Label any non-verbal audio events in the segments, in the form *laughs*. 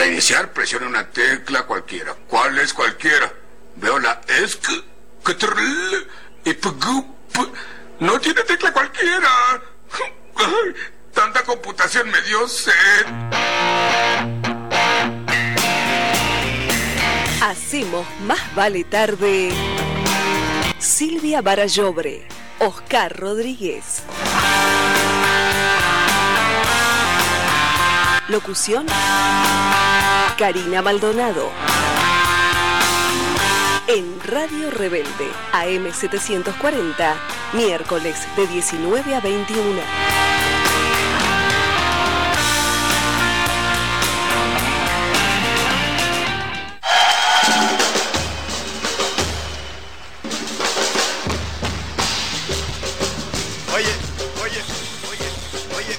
Para iniciar, presione una tecla cualquiera. ¿Cuál es cualquiera? Veo la ESC. No tiene tecla cualquiera. *laughs* Tanta computación me dio sed. Hacemos Más Vale Tarde. Silvia Barallobre, Oscar Rodríguez. Locución. Karina Maldonado. En Radio Rebelde, AM740, miércoles de 19 a 21. Oye, oye, oye.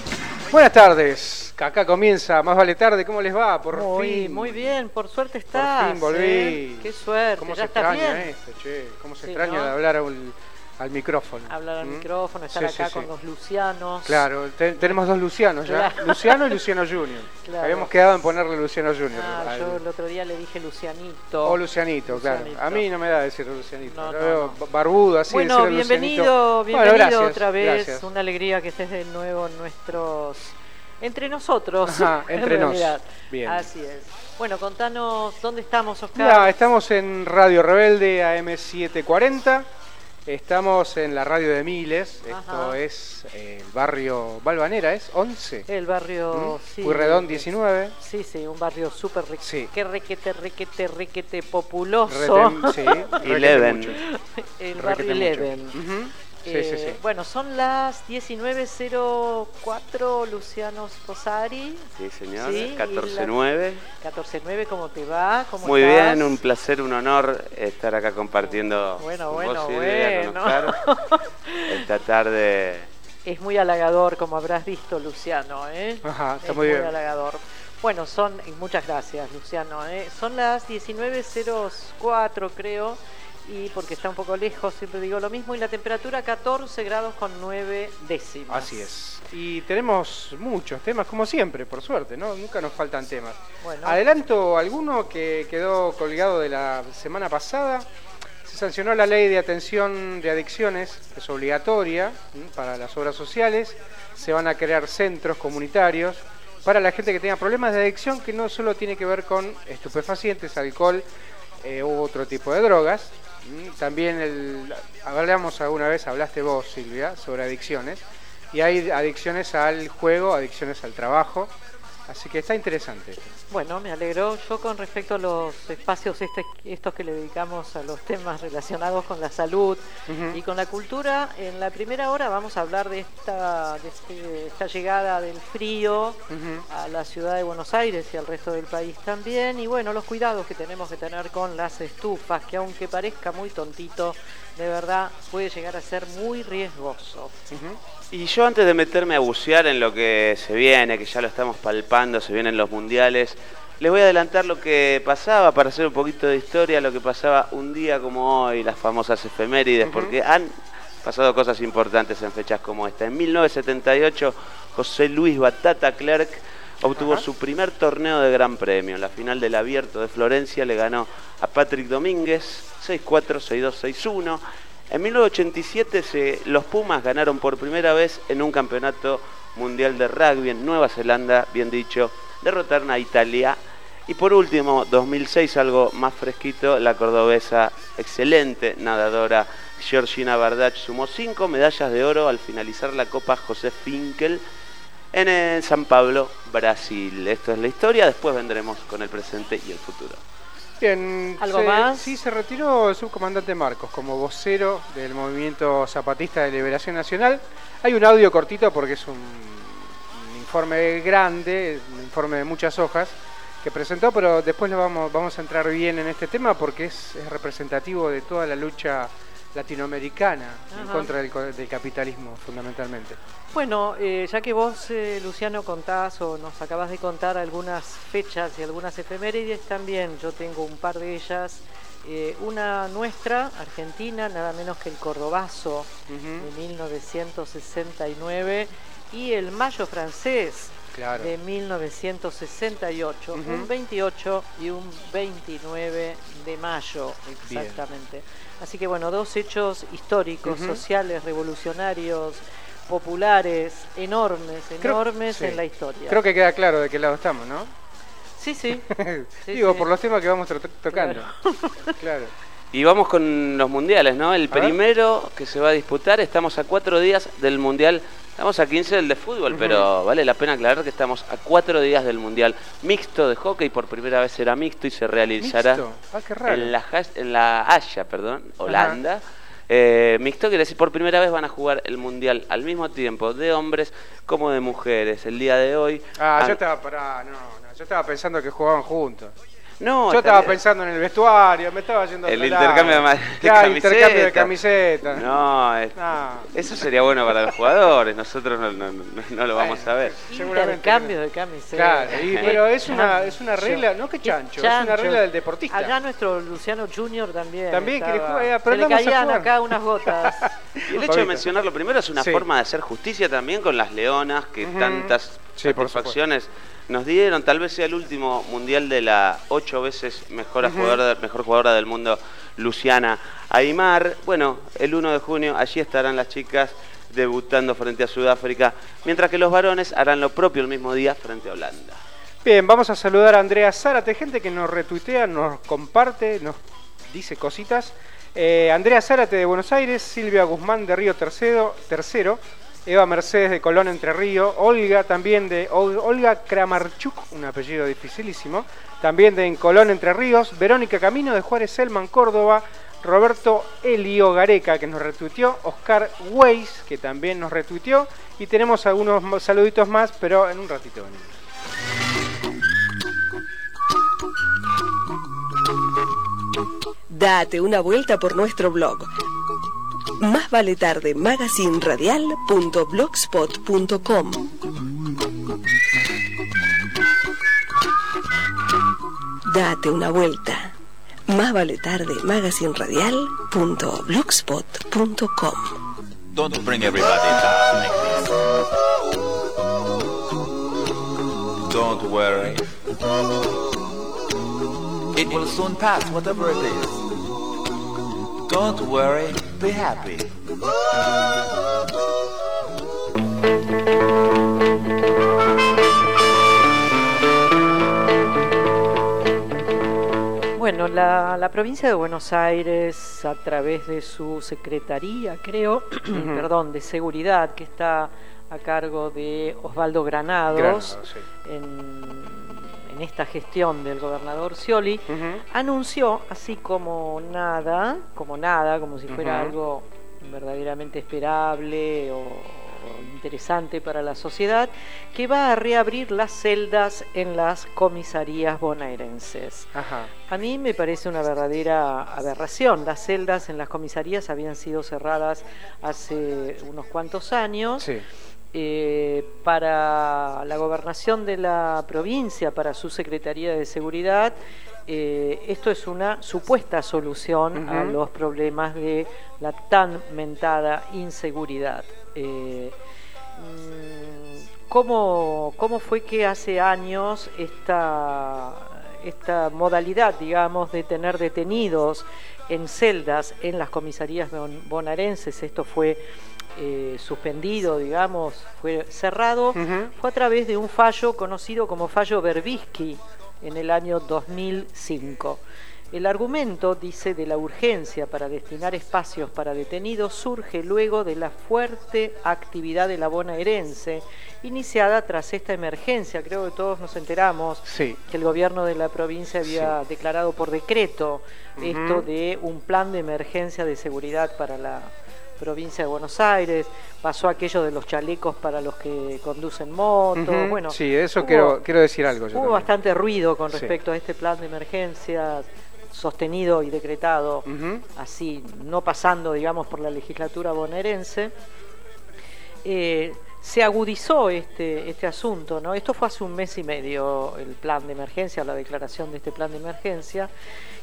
Buenas tardes. Acá comienza Más Vale Tarde. ¿Cómo les va? Por muy, fin. muy bien, por suerte estás. Por fin volví. ¿eh? Qué suerte, ¿Cómo ya se estás extraña bien. esto, che? ¿Cómo se Sí, extraña ¿no? de hablar a un- al micrófono? Hablar al ¿Mm? micrófono, estar Sí, acá sí. con los lucianos. Claro, te- tenemos dos Lucianos ya. Claro. Luciano y Luciano Junior. Claro. Habíamos quedado en ponerle Luciano Junior. Ah, al- yo el otro día le dije Lucianito. O Lucianito, claro. A mí no me da decir Lucianito. No, Lo no, veo no. barbudo así. bueno, bienvenido, Lucianito. bienvenido Bueno, gracias, otra vez. gracias. Una alegría que estés de nuevo en nuestros. Entre nosotros. Ajá, *laughs* en entre nos. realidad. Bien. Así es. Bueno, contanos dónde estamos, Oscar. Mira, estamos en Radio Rebelde AM740. Estamos en la radio de Miles. Esto Ajá. es eh, el barrio Balvanera, ¿es? 11. El barrio. ¿Mm? sí, Puyredón eh, 19. Sí, sí, un barrio súper rico. Sí. Qué requete, requete, requete populoso. Reten- sí, *laughs* requete Eleven. El barrio. Eleven. Ujú. Sí, Eh, sí, sí. Bueno, son las 19.04, Luciano Posari. Sí, señor. Sí, y 14-9. 14.9, ¿cómo te va? ¿Cómo Muy estás? bien, un placer, un honor estar acá compartiendo Bueno, con bueno, vos, bueno. *laughs* Esta tarde. Es muy halagador, como habrás visto, Luciano, ¿eh? Ajá, está es muy bien. halagador. Bueno, son, y muchas gracias, Luciano, ¿eh? Son las 19.04, creo, y porque está un poco lejos, siempre digo lo mismo, y la temperatura 14 grados con 9 décimas. Así es. Y tenemos muchos temas, como siempre, por suerte, ¿no? Nunca nos faltan temas. Bueno, Adelanto alguno que quedó colgado de la semana pasada. Se sancionó la ley de atención de adicciones, que es obligatoria para las obras sociales. Se van a crear centros comunitarios para la gente que tenga problemas de adicción, que no solo tiene que ver con estupefacientes, alcohol eh, u otro tipo de drogas. También el, hablamos alguna vez, hablaste vos, Silvia, sobre adicciones. Y hay adicciones al juego, adicciones al trabajo. Así que está interesante. Bueno, me alegro. Yo con respecto a los espacios este- estos que le dedicamos a los temas relacionados con la salud y con la cultura, en la primera hora vamos a hablar de esta, de este- esta llegada del frío a la ciudad de Buenos Aires y al resto del país también. Y bueno, los cuidados que tenemos que tener con las estufas, que aunque parezca muy tontito, de verdad puede llegar a ser muy riesgoso. Y yo antes de meterme a bucear en lo que se viene, que ya lo estamos palpando, se vienen los mundiales, les voy a adelantar lo que pasaba para hacer un poquito de historia, lo que pasaba un día como hoy, las famosas efemérides, porque han pasado cosas importantes en fechas como esta. En 1978, José Luis Batata Clerc obtuvo su primer torneo de Gran Premio. En la final del Abierto de Florencia le ganó a Patrick Domínguez 6-4, 6-2, 6-1. En 1987 se- los Pumas ganaron por primera vez en un campeonato mundial de rugby en Nueva Zelanda, bien dicho, derrotaron a Italia. Y por último, 2006, algo más fresquito, la cordobesa excelente nadadora Georgina Bardach sumó cinco medallas de oro al finalizar la Copa José Finkel en eh, San Pablo, Brasil. Esto es la historia, después vendremos con el presente y el futuro. Bien, ¿Algo se- más? Sí, se retiró el subcomandante Marcos como vocero del movimiento zapatista de liberación nacional. Hay un audio cortito porque es un, un informe grande, un informe de muchas hojas que presentó, pero después lo vamos, vamos a entrar bien en este tema porque es, es representativo de toda la lucha latinoamericana en contra del, del capitalismo fundamentalmente. Bueno, eh, ya que vos, eh, Luciano, contás o nos acabas de contar algunas fechas y algunas efemérides, también yo tengo un par de ellas. Eh, una nuestra, argentina, nada menos que el Cordobazo Ujú. de 1969, y el Mayo francés Claro. de 1968, un 28 y un 29 de mayo Bien. exactamente. Así que bueno, dos hechos históricos, sociales, revolucionarios, populares, enormes, Creo- enormes sí. en la historia. Creo que queda claro de qué lado estamos, ¿no? Sí, sí. *laughs* Sí, Digo, sí. por los temas que vamos to- tocando. Claro. *laughs* Y vamos con los mundiales, ¿no? El A ver. primero que se va a disputar, estamos a cuatro días del mundial. Estamos a 15 del de fútbol, pero vale la pena aclarar que estamos a cuatro días del mundial mixto de hockey. Por primera vez será mixto y se realizará. Ah, qué raro. en la, en la Haya, perdón, Holanda. Eh, mixto quiere decir por primera vez van a jugar el mundial al mismo tiempo de hombres como de mujeres. El día de hoy. Ah, han- yo estaba pará, no, no, yo estaba pensando que jugaban juntos. No, yo estaba pensando en el vestuario, me estaba yendo a El intercambio de de intercambio de camiseta. camisetas. No, es- No. eso sería bueno para los jugadores. Nosotros no, no- no- no lo vamos a ver. Intercambio que de camisetas. Claro, y- Qué pero es una- es una regla, no que Qué chancho, es una regla del deportista. Allá nuestro Luciano Junior también. También jugar, eh, Se le a caían acá unas gotas. *laughs* Y el hecho de mencionarlo primero es una Sí. forma de hacer justicia también con las leonas que tantas Sí, por satisfacciones nos dieron. Tal vez sea el último mundial de la ocho veces mejor, jugadora, mejor jugadora del mundo, Luciana Aymar. Bueno, el 1 de junio allí estarán las chicas debutando frente a Sudáfrica, mientras que los varones harán lo propio el mismo día frente a Holanda. Bien, vamos a saludar a Andrea Zárate, gente que nos retuitea, nos comparte, nos dice cositas. Eh, Andrea Zárate de Buenos Aires, Silvia Guzmán de Río Tercero, tercero Eva Mercedes de Colón Entre Río, Olga también de Ol- Olga Kramarchuk, un apellido dificilísimo, también de Colón Entre Ríos, Verónica Camino de Juárez Selman, Córdoba, Roberto Elio Gareca que nos retuiteó, Oscar Weiss que también nos retuiteó y tenemos algunos saluditos más, pero en un ratito venimos. Date una vuelta por nuestro blog. Más vale tarde magazinradial.blogspot.com Date una vuelta. Más vale tarde magazinradial.blogspot.com Don't bring everybody down like this. Don't worry. It will soon pass, whatever it is. Don't worry, be happy. Bueno, la, la provincia de Buenos Aires, a través de su secretaría, creo, *clears throat* perdón, de seguridad, que está a cargo de Osvaldo Granados, Granados, sí. en, en esta gestión del gobernador Scioli, anunció, así como nada, como nada, como si fuera algo verdaderamente esperable o, o interesante para la sociedad, que va a reabrir las celdas en las comisarías bonaerenses. Ajá. A mí me parece una verdadera aberración. Las celdas en las comisarías habían sido cerradas hace unos cuantos años. Sí. Eh, para la gobernación de la provincia, para su Secretaría de Seguridad, eh, esto es una supuesta solución a los problemas de la tan mentada inseguridad. Eh, mm, ¿cómo, ¿Cómo fue que hace años esta, esta modalidad, digamos, de tener detenidos en celdas en las comisarías bon- bonaerenses, esto fue eh, suspendido, digamos, fue cerrado, fue a través de un fallo conocido como fallo Berbisky en el año 2005. El argumento, dice, de la urgencia para destinar espacios para detenidos surge luego de la fuerte actividad de la bonaerense iniciada tras esta emergencia. Creo que todos nos enteramos Sí. que el gobierno de la provincia había declarado por decreto esto de un plan de emergencia de seguridad para la provincia de Buenos Aires, pasó aquello de los chalecos para los que conducen motos, bueno, sí, eso hubo- quiero, quiero decir algo. yo Hubo también. bastante ruido con Sí. respecto a este plan de emergencia sostenido y decretado así, no pasando, digamos, por la legislatura bonaerense. Eh, se agudizó este, este asunto, ¿no? Esto fue hace un mes y medio el plan de emergencia, la declaración de este plan de emergencia.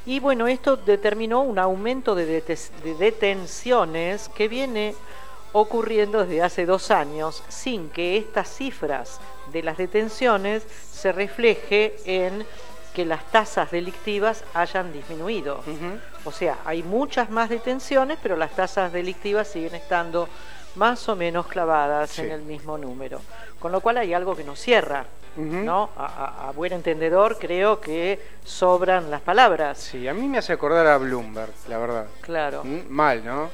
Y bueno, esto determinó un aumento de, de detenciones que viene ocurriendo desde hace dos años sin que estas cifras de las detenciones se refleje en que las tasas delictivas hayan disminuido. O sea, hay muchas más detenciones, pero las tasas delictivas siguen estando más o menos clavadas Sí. en el mismo número. Con lo cual hay algo que nos cierra. ¿no? A, a- a buen entendedor creo que sobran las palabras. Sí, a mí me hace acordar a Bloomberg, la verdad. Claro. Mm, Mal, ¿no?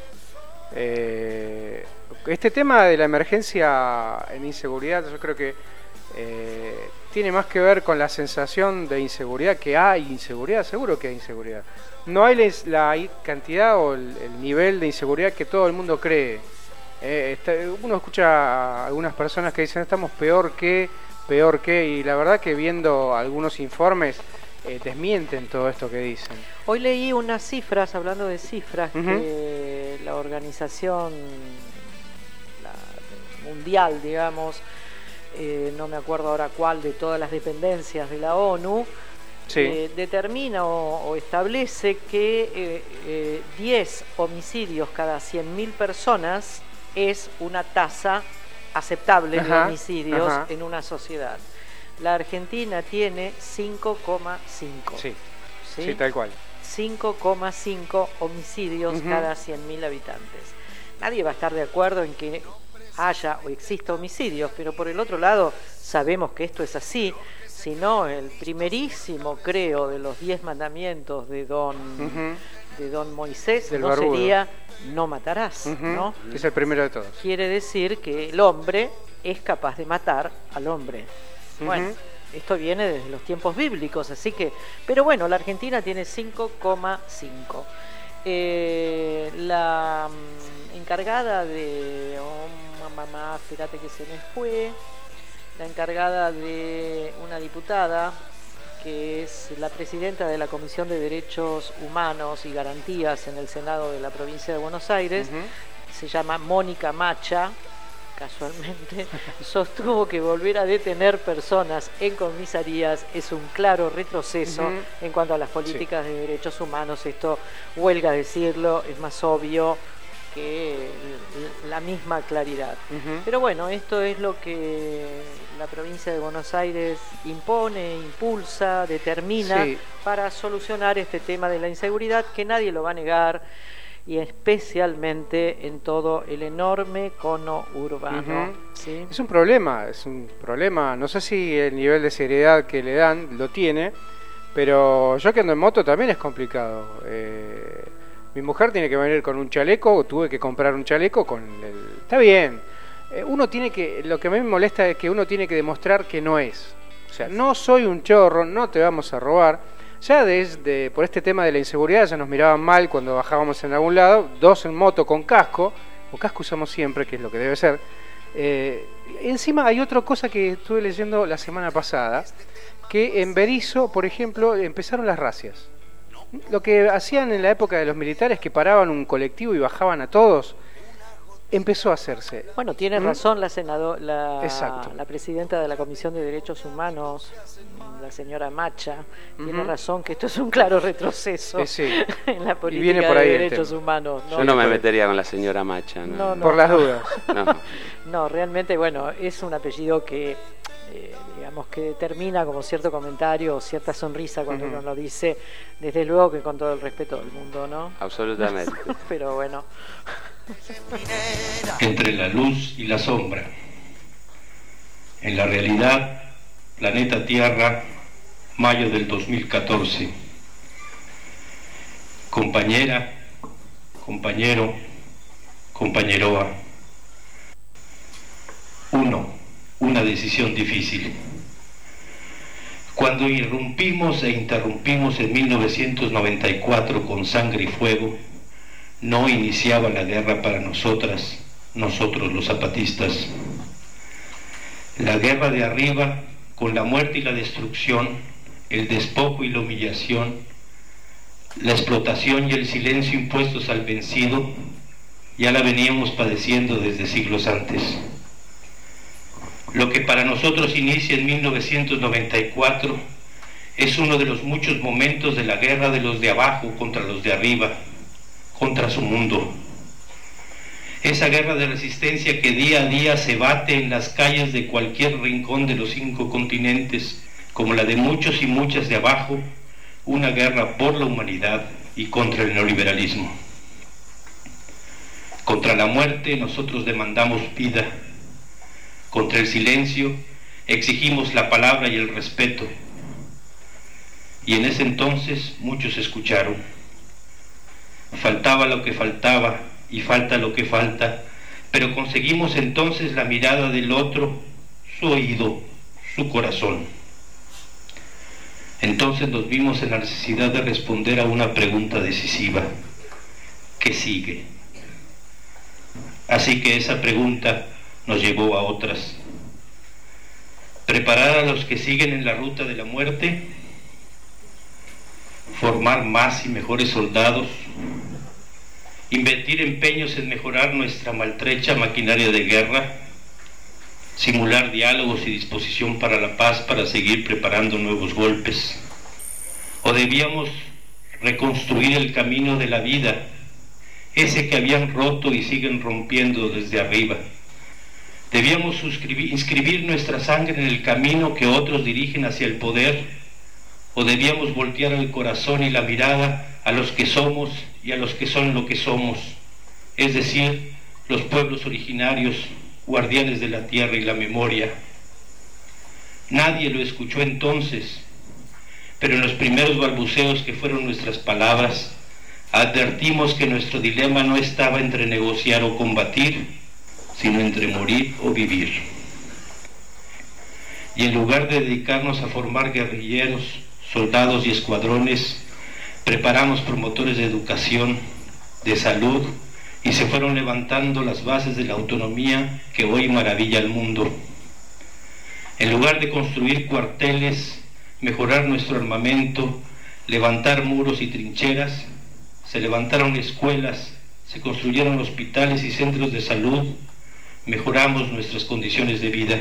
Eh, este tema de la emergencia en inseguridad, yo creo que eh, tiene más que ver con la sensación de inseguridad, que hay inseguridad, seguro que hay inseguridad. No hay la, cantidad o el, el nivel de inseguridad que todo el mundo cree. Eh, está- uno escucha a algunas personas que dicen estamos peor que, peor que, y la verdad que viendo algunos informes eh, desmienten todo esto que dicen. Hoy leí unas cifras, hablando de cifras, que la organización mundial, digamos, eh, no me acuerdo ahora cuál de todas las dependencias de la ONU, Sí. eh, determina o, o establece que eh, eh, 10 homicidios cada 100.000 personas es una tasa aceptable de homicidios ajá. en una sociedad. La Argentina tiene 5,5. Sí, ¿sí? sí, tal cual. 5,5 homicidios Ujú. cada 100.000 habitantes. Nadie va a estar de acuerdo en que haya o exista homicidios, pero por el otro lado sabemos que esto es así, si no el primerísimo, creo, de los 10 mandamientos de don, de don Moisés Del no barbudo. sería no matarás, ¿no? es el primero de todos. Quiere decir que el hombre es capaz de matar al hombre. Bueno, esto viene desde los tiempos bíblicos, así que, pero bueno, la Argentina tiene 5,5. Eh, la mm, encargada de, oh, mamá, espérate que se me fue, la encargada de una diputada que es la presidenta de la Comisión de Derechos Humanos y Garantías en el Senado de la provincia de Buenos Aires, se llama Mónica Macha, casualmente, *laughs* sostuvo que volver a detener personas en comisarías es un claro retroceso en cuanto a las políticas de derechos humanos. Esto, huelga decirlo, es más obvio que la misma claridad. Pero bueno, esto es lo que la provincia de Buenos Aires impone, impulsa, determina Sí. para solucionar este tema de la inseguridad que nadie lo va a negar y especialmente en todo el enorme cono urbano. Es un problema, es un problema. No sé si el nivel de seriedad que le dan lo tiene, pero yo que ando en moto también es complicado. Eh, mi mujer tiene que venir con un chaleco, tuve que comprar un chaleco con el... Está bien. Eh, uno tiene que... Lo que a mí me molesta es que uno tiene que demostrar que no es. O sea, no soy un chorro, no te vamos a robar. Ya desde, por este tema de la inseguridad, ya nos miraban mal cuando bajábamos en algún lado, dos en moto con casco, o casco usamos siempre, que es lo que debe ser. Eh, encima hay otra cosa que estuve leyendo la semana pasada, que en Berizo, por ejemplo, empezaron las racias. Lo que hacían en la época de los militares, que paraban un colectivo y bajaban a todos, empezó a hacerse. Bueno, tiene ¿Mm? razón la, senado- la, Exacto. la presidenta de la Comisión de Derechos Humanos, la señora Macha, tiene razón que esto es un claro retroceso Eh, sí. *laughs* en la Y política viene por de ahí derechos tema. humanos. ¿no? Yo no me metería con la señora Macha. No, No, no. Por las dudas. *laughs* No. No, realmente, bueno, es un apellido que, eh, digamos, que termina como cierto comentario o cierta sonrisa cuando uno lo dice, desde luego que con todo el respeto del mundo, ¿no? Absolutamente. *laughs* Pero bueno, entre la luz y la sombra. En la realidad, planeta Tierra, mayo del 2014. Compañera, compañero, compañeroa. Uno, una decisión difícil. Cuando irrumpimos e interrumpimos en 1994 con sangre y fuego, no iniciaba la guerra para nosotras, nosotros los zapatistas. La guerra de arriba, con la muerte y la destrucción, el despojo y la humillación, la explotación y el silencio impuestos al vencido, ya la veníamos padeciendo desde siglos antes. Lo que para nosotros inicia en 1994 es uno de los muchos momentos de la guerra de los de abajo contra los de arriba, contra su mundo. Esa guerra de resistencia que día a día se bate en las calles de cualquier rincón de los cinco continentes, como la de muchos y muchas de abajo, una guerra por la humanidad y contra el neoliberalismo. Contra la muerte nosotros demandamos vida. Contra el silencio exigimos la palabra y el respeto. Y en ese entonces muchos escucharon. Faltaba lo que faltaba y falta lo que falta, pero conseguimos entonces la mirada del otro, su oído, su corazón. Entonces nos vimos en la necesidad de responder a una pregunta decisiva. ¿Qué sigue? Así que esa pregunta nos llevó a otras. Preparar a los que siguen en la ruta de la muerte, formar más y mejores soldados, invertir empeños en mejorar nuestra maltrecha maquinaria de guerra, simular diálogos y disposición para la paz para seguir preparando nuevos golpes. O debíamos reconstruir el camino de la vida, ese que habían roto y siguen rompiendo desde arriba. Debíamos inscribir nuestra sangre en el camino que otros dirigen hacia el poder, o debíamos voltear el corazón y la mirada a los que somos y a los que son lo que somos, es decir, los pueblos originarios, guardianes de la tierra y la memoria. Nadie lo escuchó entonces, pero en los primeros balbuceos que fueron nuestras palabras, advertimos que nuestro dilema no estaba entre negociar o combatir, sino entre morir o vivir. Y en lugar de dedicarnos a formar guerrilleros, soldados y escuadrones, preparamos promotores de educación, de salud, y se fueron levantando las bases de la autonomía que hoy maravilla al mundo. En lugar de construir cuarteles, mejorar nuestro armamento, levantar muros y trincheras, se levantaron escuelas, se construyeron hospitales y centros de salud, mejoramos nuestras condiciones de vida.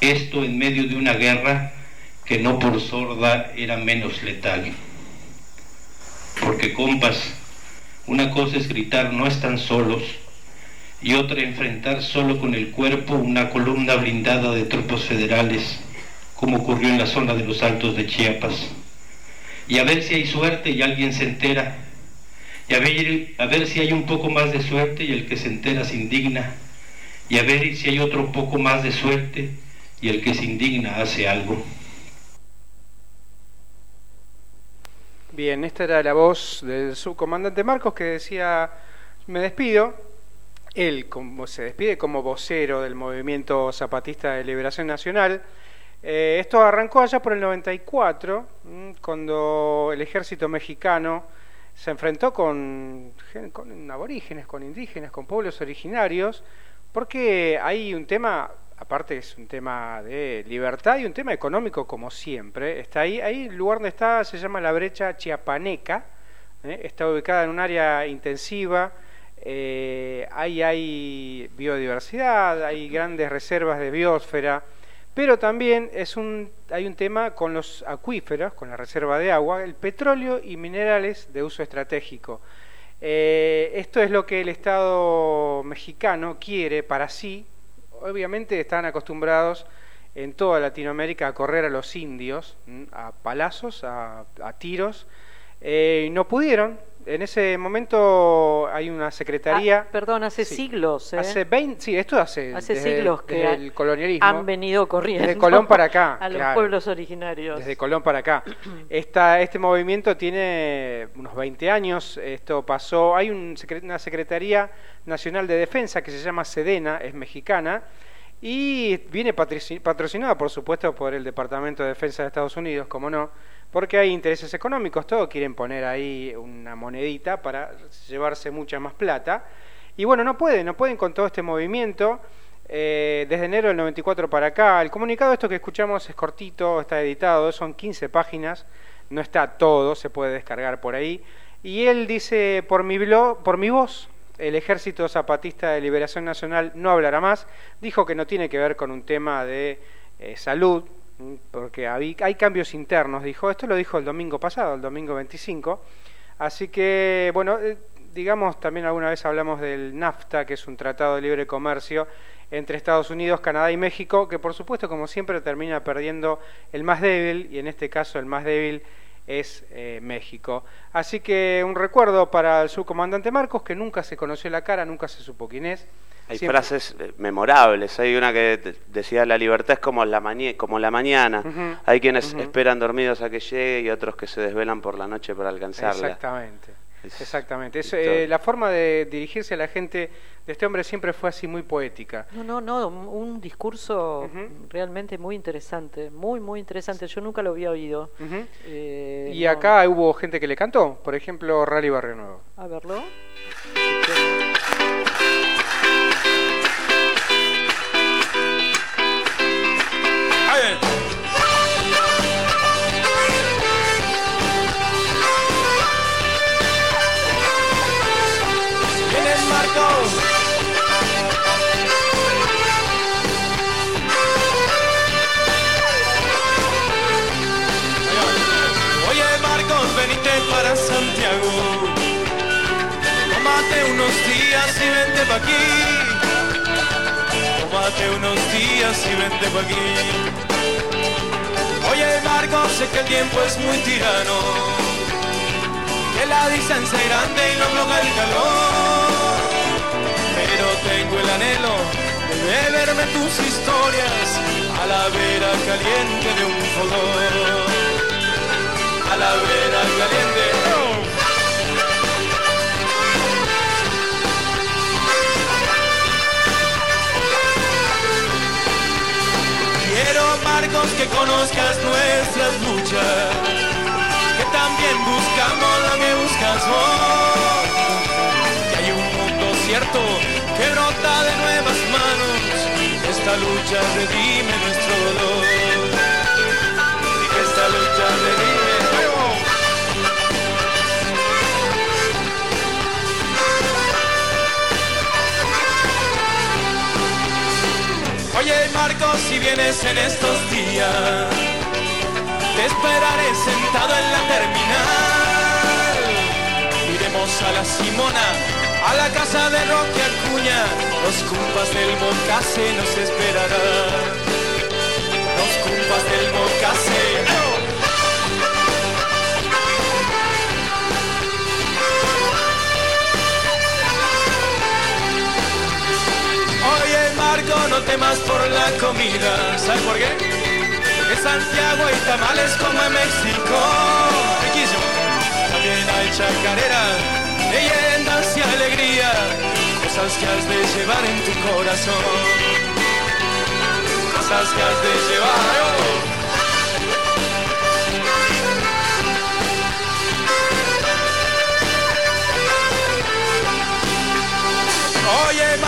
Esto en medio de una guerra que no por sorda era menos letal. Porque compas, una cosa es gritar no están solos y otra enfrentar solo con el cuerpo una columna blindada de tropas federales, como ocurrió en la zona de los Altos de Chiapas. Y a ver si hay suerte y alguien se entera. Y a ver, a ver si hay un poco más de suerte y el que se entera se indigna. Y a ver si hay otro poco más de suerte y el que se indigna hace algo. Bien, esta era la voz del subcomandante Marcos que decía, me despido. Él como, se despide como vocero del movimiento zapatista de liberación nacional. Eh, esto arrancó allá por el 94, cuando el ejército mexicano se enfrentó con, con aborígenes, con indígenas, con pueblos originarios, porque hay un tema aparte es un tema de libertad y un tema económico como siempre. Está ahí, ahí el lugar donde está se llama la brecha chiapaneca, ¿eh? está ubicada en un área intensiva, eh, ahí hay biodiversidad, hay grandes reservas de biosfera, pero también es un, hay un tema con los acuíferos, con la reserva de agua, el petróleo y minerales de uso estratégico. Eh, esto es lo que el Estado mexicano quiere para sí, obviamente están acostumbrados en toda Latinoamérica a correr a los indios, a palazos, a, tiros, eh, y no pudieron. En ese momento hay una secretaría. Ah, perdón, hace siglos. ¿eh? Hace 20, sí, esto hace, hace siglos que el colonialismo. Han venido corriendo. Desde Colón para acá. *laughs* A los pueblos originarios. Desde Colón para acá. *clears throat* Esta, este movimiento tiene unos 20 años. Esto pasó. Hay una Secretaría Nacional de Defensa que se llama Sedena, es mexicana. Y viene patrocinada, por supuesto, por el Departamento de Defensa de Estados Unidos, como no porque hay intereses económicos, todos quieren poner ahí una monedita para llevarse mucha más plata. Y bueno, no pueden, no pueden con todo este movimiento. Eh, desde enero del 94 para acá, el comunicado esto que escuchamos es cortito, está editado, son 15 páginas, no está todo, se puede descargar por ahí. Y él dice, por mi, blog, por mi voz, el Ejército Zapatista de Liberación Nacional no hablará más, dijo que no tiene que ver con un tema de eh, salud, porque hay, cambios internos, dijo. Esto lo dijo el domingo pasado, el domingo 25. Así que, bueno, eh, digamos, también alguna vez hablamos del NAFTA, que es un tratado de libre comercio entre Estados Unidos, Canadá y México, que por supuesto, como siempre, termina perdiendo el más débil, y en este caso el más débil es eh, México. Así que un recuerdo para el subcomandante Marcos, que nunca se conoció la cara, nunca se supo quién es. Hay Siempre- frases eh, memorables. Hay una que decía la libertad es como la, como la mañana. Hay quienes esperan dormidos a que llegue y otros que se desvelan por la noche para alcanzarla. Exactamente. Es- Exactamente. Es, eh, la forma de dirigirse a la gente de este hombre siempre fue así muy poética. No, no, no, un, discurso realmente muy interesante, muy, muy interesante. Yo nunca lo había oído. Eh, Y no- acá hubo gente que le cantó, por ejemplo, Rally Barrio Nuevo. A verlo. Aquí. Tómate unos días y vente pa' aquí. Oye Marcos, sé que el tiempo es muy tirano que la distancia es grande y no bloquea el calor. Pero tengo el anhelo de beberme tus historias a la vera caliente de un fogón. A la vera caliente. Quiero, Marcos, que conozcas nuestras luchas que también buscamos lo que buscas vos. Que hay un mundo cierto que brota de nuevas manos. Esta lucha redime nuestro dolor. En estos días te esperaré sentado en la terminal. Iremos a la Simona, a la casa de Roque Acuña. Los cumpas del Mocase nos esperarán. Los cumpas del Mocase. No temas por la comida. ¿Sabes por qué? En Santiago hay tamales como en México. Riquísimo. También hay chacarera, leyendas y alegría. Cosas que has de llevar en tu corazón. Cosas que has de llevar. Oye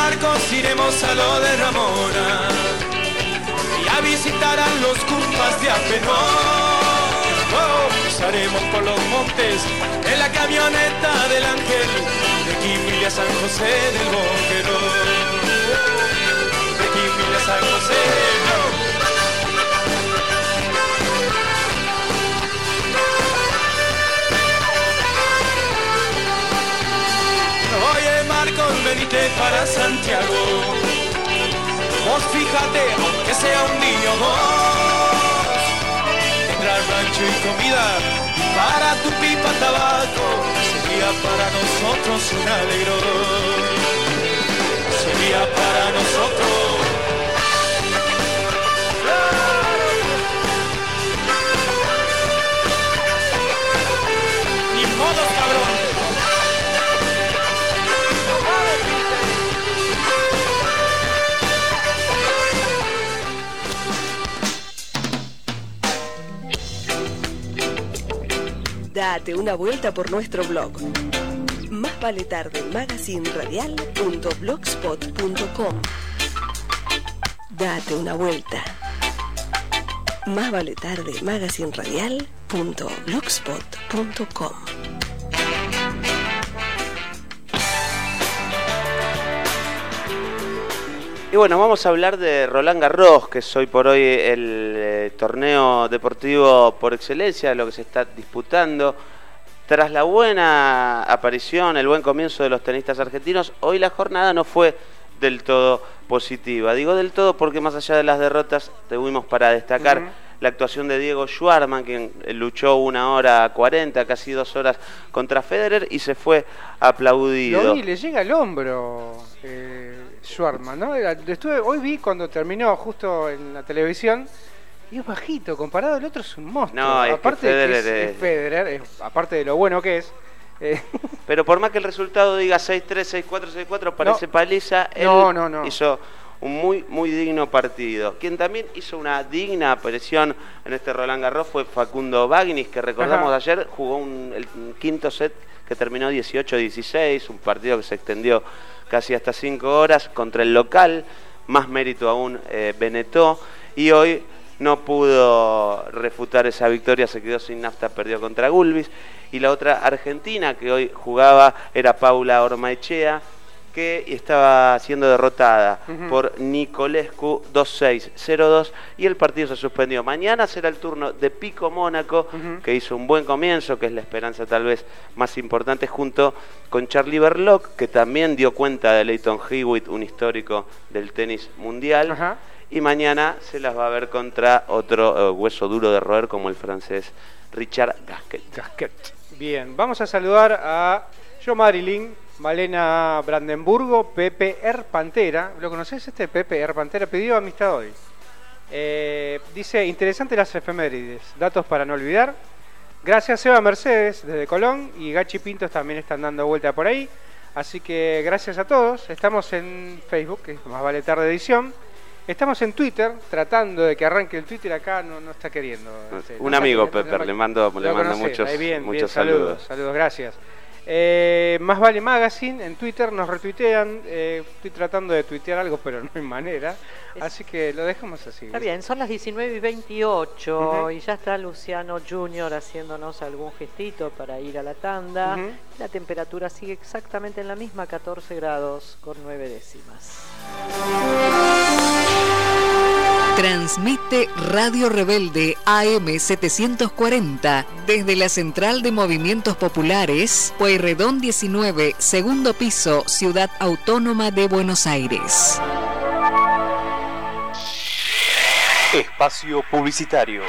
Marcos, iremos a lo de Ramona y a visitar a los cumpas de Apenón. Oh, pasaremos por los montes en la camioneta del ángel de Quimille a San José del Boquero. De Quimille a San José. oh. Oye Venite para Santiago. Vos fíjate, aunque sea un niño vos, tendrás rancho y comida para tu pipa tabaco. Sería para nosotros un alegro. Sería para nosotros. Ni modo, cabrón. Date una vuelta por nuestro blog. Más vale tarde magazinradial.blogspot.com. Date una vuelta. Más vale tarde magazinradial.blogspot.com. Y bueno, vamos a hablar de Roland Garros, que es hoy por hoy el eh, torneo deportivo por excelencia, lo que se está disputando. Tras la buena aparición, el buen comienzo de los tenistas argentinos, hoy la jornada no fue del todo positiva. Digo del todo porque más allá de las derrotas tuvimos para destacar la actuación de Diego Schwarman, quien luchó una hora cuarenta, casi dos horas contra Federer y se fue aplaudido. Le llega al hombro eh, Schwarman, ¿no? Estuve, hoy vi cuando terminó justo en la televisión y es bajito, comparado al otro es un monstruo. No, es que aparte de que Federer es, es- Federer, es- aparte de lo bueno que es. eh, *laughs* Pero por más que el resultado diga 6-3, 6-4, 6-4, parece No. paliza, él No, no, no. hizo un muy, muy digno partido. Quien también hizo una digna aparición en este Roland Garros fue Facundo Bagnis, que recordamos Ajá. ayer jugó un- el quinto set que terminó 18-16, un partido que se extendió casi hasta 5 horas contra el local, más mérito aún eh, Benetó, y hoy no pudo refutar esa victoria, se quedó sin nafta, perdió contra Gulbis. Y la otra argentina que hoy jugaba era Paula Ormaechea, que estaba siendo derrotada por Nicolescu 2-6, 0-2 y el partido se suspendió. Mañana será el turno de Pico Mónaco, que hizo un buen comienzo, que es la esperanza tal vez más importante, junto con Charlie Berlock, que también dio cuenta de Leighton Hewitt, un histórico del tenis mundial. Y mañana se las va a ver contra otro eh, hueso duro de roer como el francés Richard Gasquet. Gasquet. Bien, vamos a saludar a Yo Marilyn, Malena Brandenburgo, Pepe R. Pantera. ¿Lo conoces este Pepe R. Pantera? Pidió amistad hoy. Eh, dice, interesante las efemérides, datos para no olvidar. Gracias Eva Mercedes desde Colón y Gachi Pintos también están dando vuelta por ahí. Así que gracias a todos. Estamos en Facebook, que es más vale tarde edición. Estamos en Twitter, tratando de que arranque el Twitter acá, no, no está queriendo. Un amigo, no- le mando, le mando muchos, ahí bien, muchos bien, saludos. Saludos, gracias. Eh, Más Vale Magazine en Twitter nos retuitean. eh, estoy tratando de tuitear algo, pero no hay manera. Así que lo dejamos así. Está bien, son las 19 y 28 Ujú. y ya está Luciano Junior haciéndonos algún gestito para ir a la tanda. La temperatura sigue exactamente en la misma, 14 grados con 9 décimas. Transmite Radio Rebelde AM 740 desde la Central de Movimientos Populares, Pueyrredón 19, segundo piso, Ciudad Autónoma de Buenos Aires. Espacio Publicitario.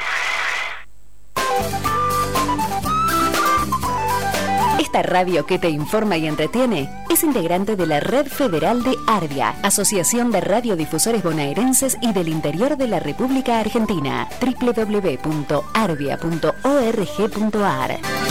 Esta radio que te informa y entretiene es integrante de la Red Federal de Arbia, Asociación de Radiodifusores Bonaerenses y del Interior de la República Argentina, www.arbia.org.ar.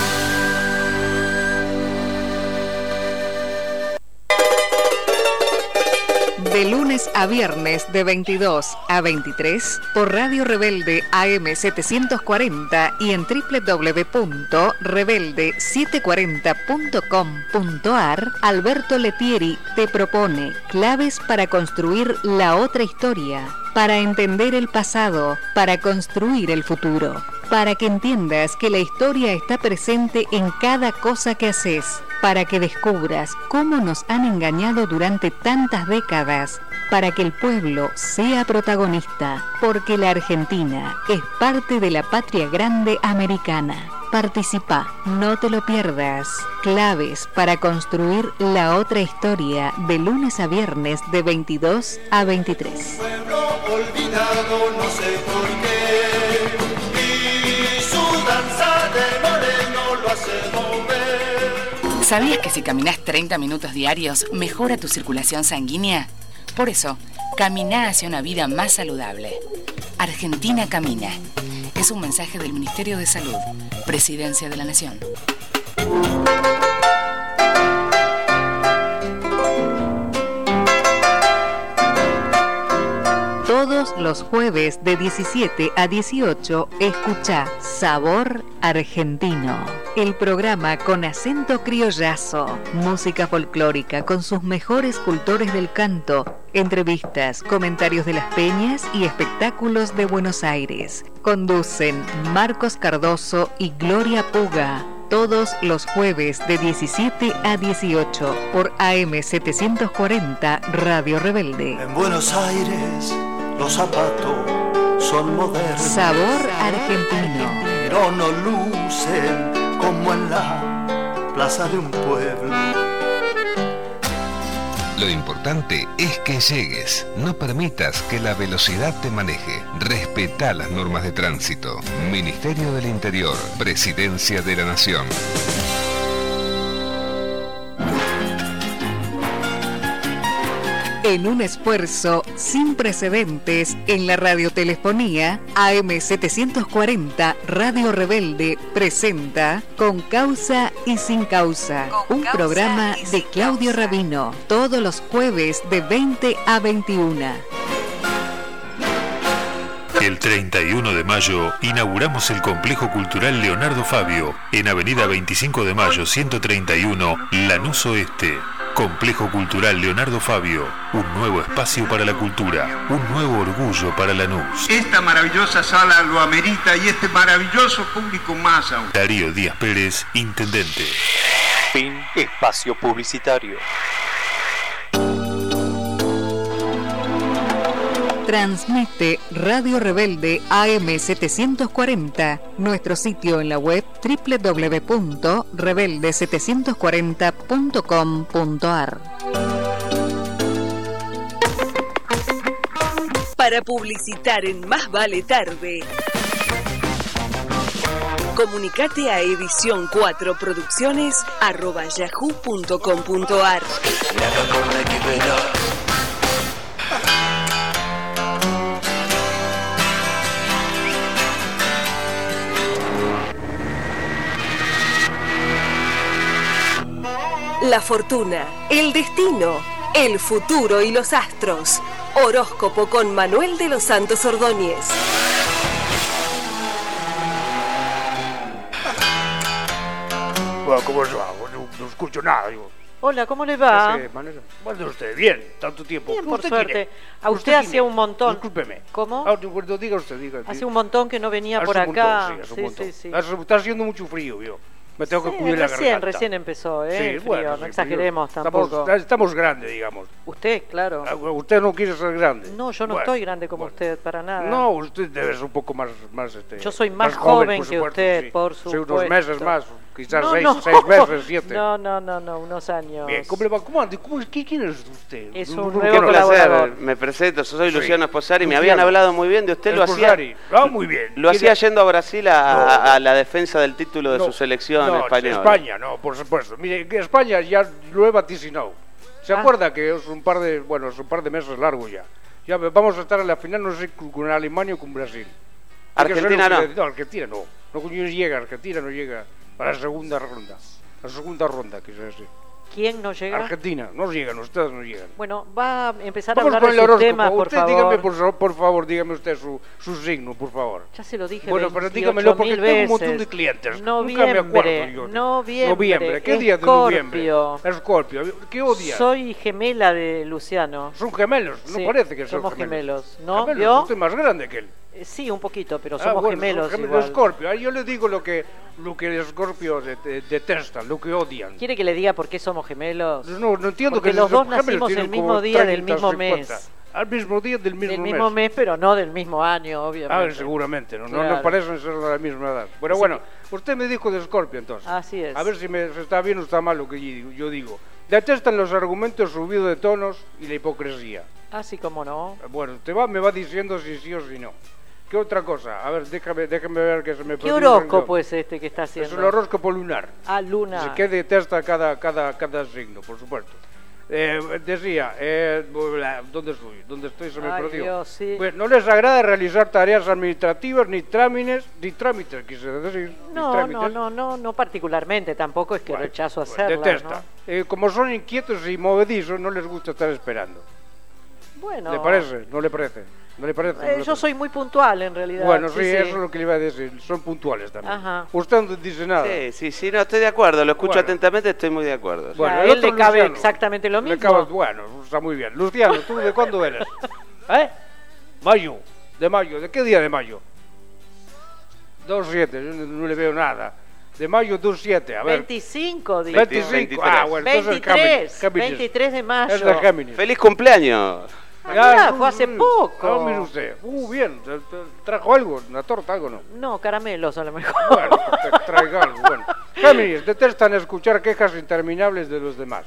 a viernes de 22 a 23 por Radio Rebelde AM 740 y en www.rebelde740.com.ar, Alberto Letieri te propone claves para construir la otra historia, para entender el pasado, para construir el futuro, para que entiendas que la historia está presente en cada cosa que haces para que descubras cómo nos han engañado durante tantas décadas, para que el pueblo sea protagonista, porque la Argentina es parte de la patria grande americana. Participa, no te lo pierdas. Claves para construir la otra historia de lunes a viernes de 22 a 23. olvidado no sé por qué y su danza de moreno lo hace mover ¿Sabías que si caminas 30 minutos diarios mejora tu circulación sanguínea? Por eso, camina hacia una vida más saludable. Argentina Camina. Es un mensaje del Ministerio de Salud, Presidencia de la Nación. Todos los jueves de 17 a 18 escucha Sabor Argentino, el programa con acento criollazo, música folclórica con sus mejores cultores del canto, entrevistas, comentarios de las peñas y espectáculos de Buenos Aires. Conducen Marcos Cardoso y Gloria Puga. Todos los jueves de 17 a 18 por AM 740 Radio Rebelde. En Buenos Aires los zapatos son modernos. Sabor argentino. Pero no lucen como en la plaza de un pueblo. Lo importante es que llegues. No permitas que la velocidad te maneje. Respeta las normas de tránsito. Ministerio del Interior. Presidencia de la Nación. En un esfuerzo sin precedentes en la radiotelefonía, AM740 Radio Rebelde presenta Con Causa y Sin Causa, un programa de Claudio Rabino, todos los jueves de 20 a 21. El 31 de mayo inauguramos el Complejo Cultural Leonardo Fabio en Avenida 25 de Mayo 131, Lanús Oeste. Complejo Cultural Leonardo Fabio, un nuevo espacio para la cultura, un nuevo orgullo para Lanús. Esta maravillosa sala lo amerita y este maravilloso público más aún. Darío Díaz Pérez, Intendente. Fin espacio publicitario. Transmite Radio Rebelde AM740, nuestro sitio en la web www.rebelde740.com.ar. Para publicitar en Más Vale Tarde. Comunicate a edición 4 producciones arroba yahoo.com.ar. La fortuna, el destino, el futuro y los astros. Horóscopo con Manuel de los Santos Ordóñez. Bueno, ¿cómo se va? No, no escucho nada, digo. Hola, ¿cómo le va? ¿Qué hace, Manuel? ¿Cómo anda usted? Bien, tanto tiempo. Bien, por ¿Usted suerte. quién es? A usted hacía es? un montón. Discúlpeme. ¿Cómo? Ah, bueno, diga usted, diga. Hace un montón que no venía Hace por un montón, acá. sí, hace un Sí, montón. sí, sí. Hace- Está haciendo mucho frío, yo. Me tengo que Sí, cuidar la recién, garganta. recién empezó, ¿eh? Sí, el frío, bueno, no sí, exageremos tampoco. Estamos, estamos grandes, digamos. Usted, claro. Ah, Usted no quiere ser grande. No, yo no Bueno, estoy grande como usted, para nada. No, usted debe ser un poco más... más este, Yo soy más joven que usted, por Sí, unos supuesto. meses más, quizás No, seis, no. seis meses, siete. No, no, no, no, unos años. Bien, ¿cómo anda? ¿Cómo, qué- ¿Quién es usted? Es un nuevo placer, me presento, soy Sí. Luciano Esposari, me habían hablado muy bien de usted, lo hacía. Ah, muy bien. lo hacía ¿Quiere- yendo a Brasil a, la defensa del título de su selección no. España, no, por supuesto. Mire, España ya lo he vaticinado. ¿Se Ah. acuerda que es un par de, bueno, es un par de meses largo ya? Ya vamos a estar en la final, no sé, con Alemania o con Brasil. Hay que Argentina no. que- No, Argentina no. No, llega, Argentina no llega a la segunda ronda. La segunda ronda, quise decir. ¿Quién no llega? Argentina, no llegan, ustedes no llegan. Bueno, va a empezar Vamos a hablar de horóscopo. temas, por usted favor. dígame, por, por favor, dígame usted su, su signo, por favor. Ya se lo dije Bueno, pero 28.000 dígamelo porque tengo un montón de veces. clientes. Noviembre, Nunca me acuerdo yo. noviembre, Noviembre, ¿qué día de noviembre? Escorpio. Escorpio, ¿qué odia? Soy gemela de Luciano. Son gemelos, no Sí, parece que son somos gemelos. gemelos, ¿no? Gemelos, ¿Vio? Usted es más grande que él. Eh, Sí, un poquito, pero Ah, somos bueno, gemelos gemelos igual. Escorpio. Ah, Yo le digo lo que, lo que el Escorpio de- de- detesta, lo que odian. ¿Quiere que le diga por qué somos gemelos? No, no entiendo Porque que los los dos nacimos el mismo día del 30, mismo 50. mes. Al mismo día del mismo Del mes. mismo mes, pero no del mismo año, Ah, obviamente. seguramente, no, no, Claro. no parecen ser de la misma edad. Pero Así bueno, usted me dijo de Scorpio entonces. Así es. A ver si, me, está bien o está mal lo que yo digo-. Detestan los argumentos subidos de tonos y la hipocresía. Así como no. Bueno, usted va, me va diciendo si sí o si no. ¿Qué otra cosa? A ver, déjame, déjame ver que se me ¿Qué horóscopo es este que está haciendo? Es el horóscopo lunar. Ah, luna. Así que detesta cada, cada, cada signo, por supuesto. Eh, decía, eh, ¿dónde estoy? ¿Dónde estoy? Se me Ay, perdió. Dios, sí. Pues, no les agrada realizar tareas administrativas, ni trámites, ni trámites, quise decir. No, no, no, no, no particularmente. Tampoco es que Bueno, rechazo pues, hacerla, detesta. ¿no? Eh, como son inquietos y movedizos, no les gusta estar esperando. Bueno. ¿Le parece? ¿No le parece? ¿No le parece? Eh, ¿No le yo parece? soy muy puntual en realidad. Bueno, sí, eso es lo que le iba a decir. Son puntuales también. Ajá. Usted no dice nada. Sí, sí, sí, no, estoy de acuerdo, lo escucho Bueno. atentamente, estoy muy de acuerdo. Bueno, a él otro le cabe Luciano. exactamente lo Le mismo. cabe- bueno, está muy bien. Luciano, ¿tú de cuándo eres? *laughs* ¿Eh? Mayo. De mayo. ¿De qué día de mayo? 2-7. Yo no, no le veo nada. De mayo 2-7. A ver. 25, digo. 25. Ah, bueno, entonces es 23, Géminis. Géminis. 23 de mayo. Es de Géminis. ¡Feliz cumpleaños! Ah, mirá, fue hace poco. Ah, mire usted. Uh, bien. ¿Tra- tra- ¿Trajo algo? ¿Una torta? ¿Algo no? No, caramelos a lo mejor. Bueno, traiga algo. Bueno. Géminis, detestan escuchar quejas interminables de los demás.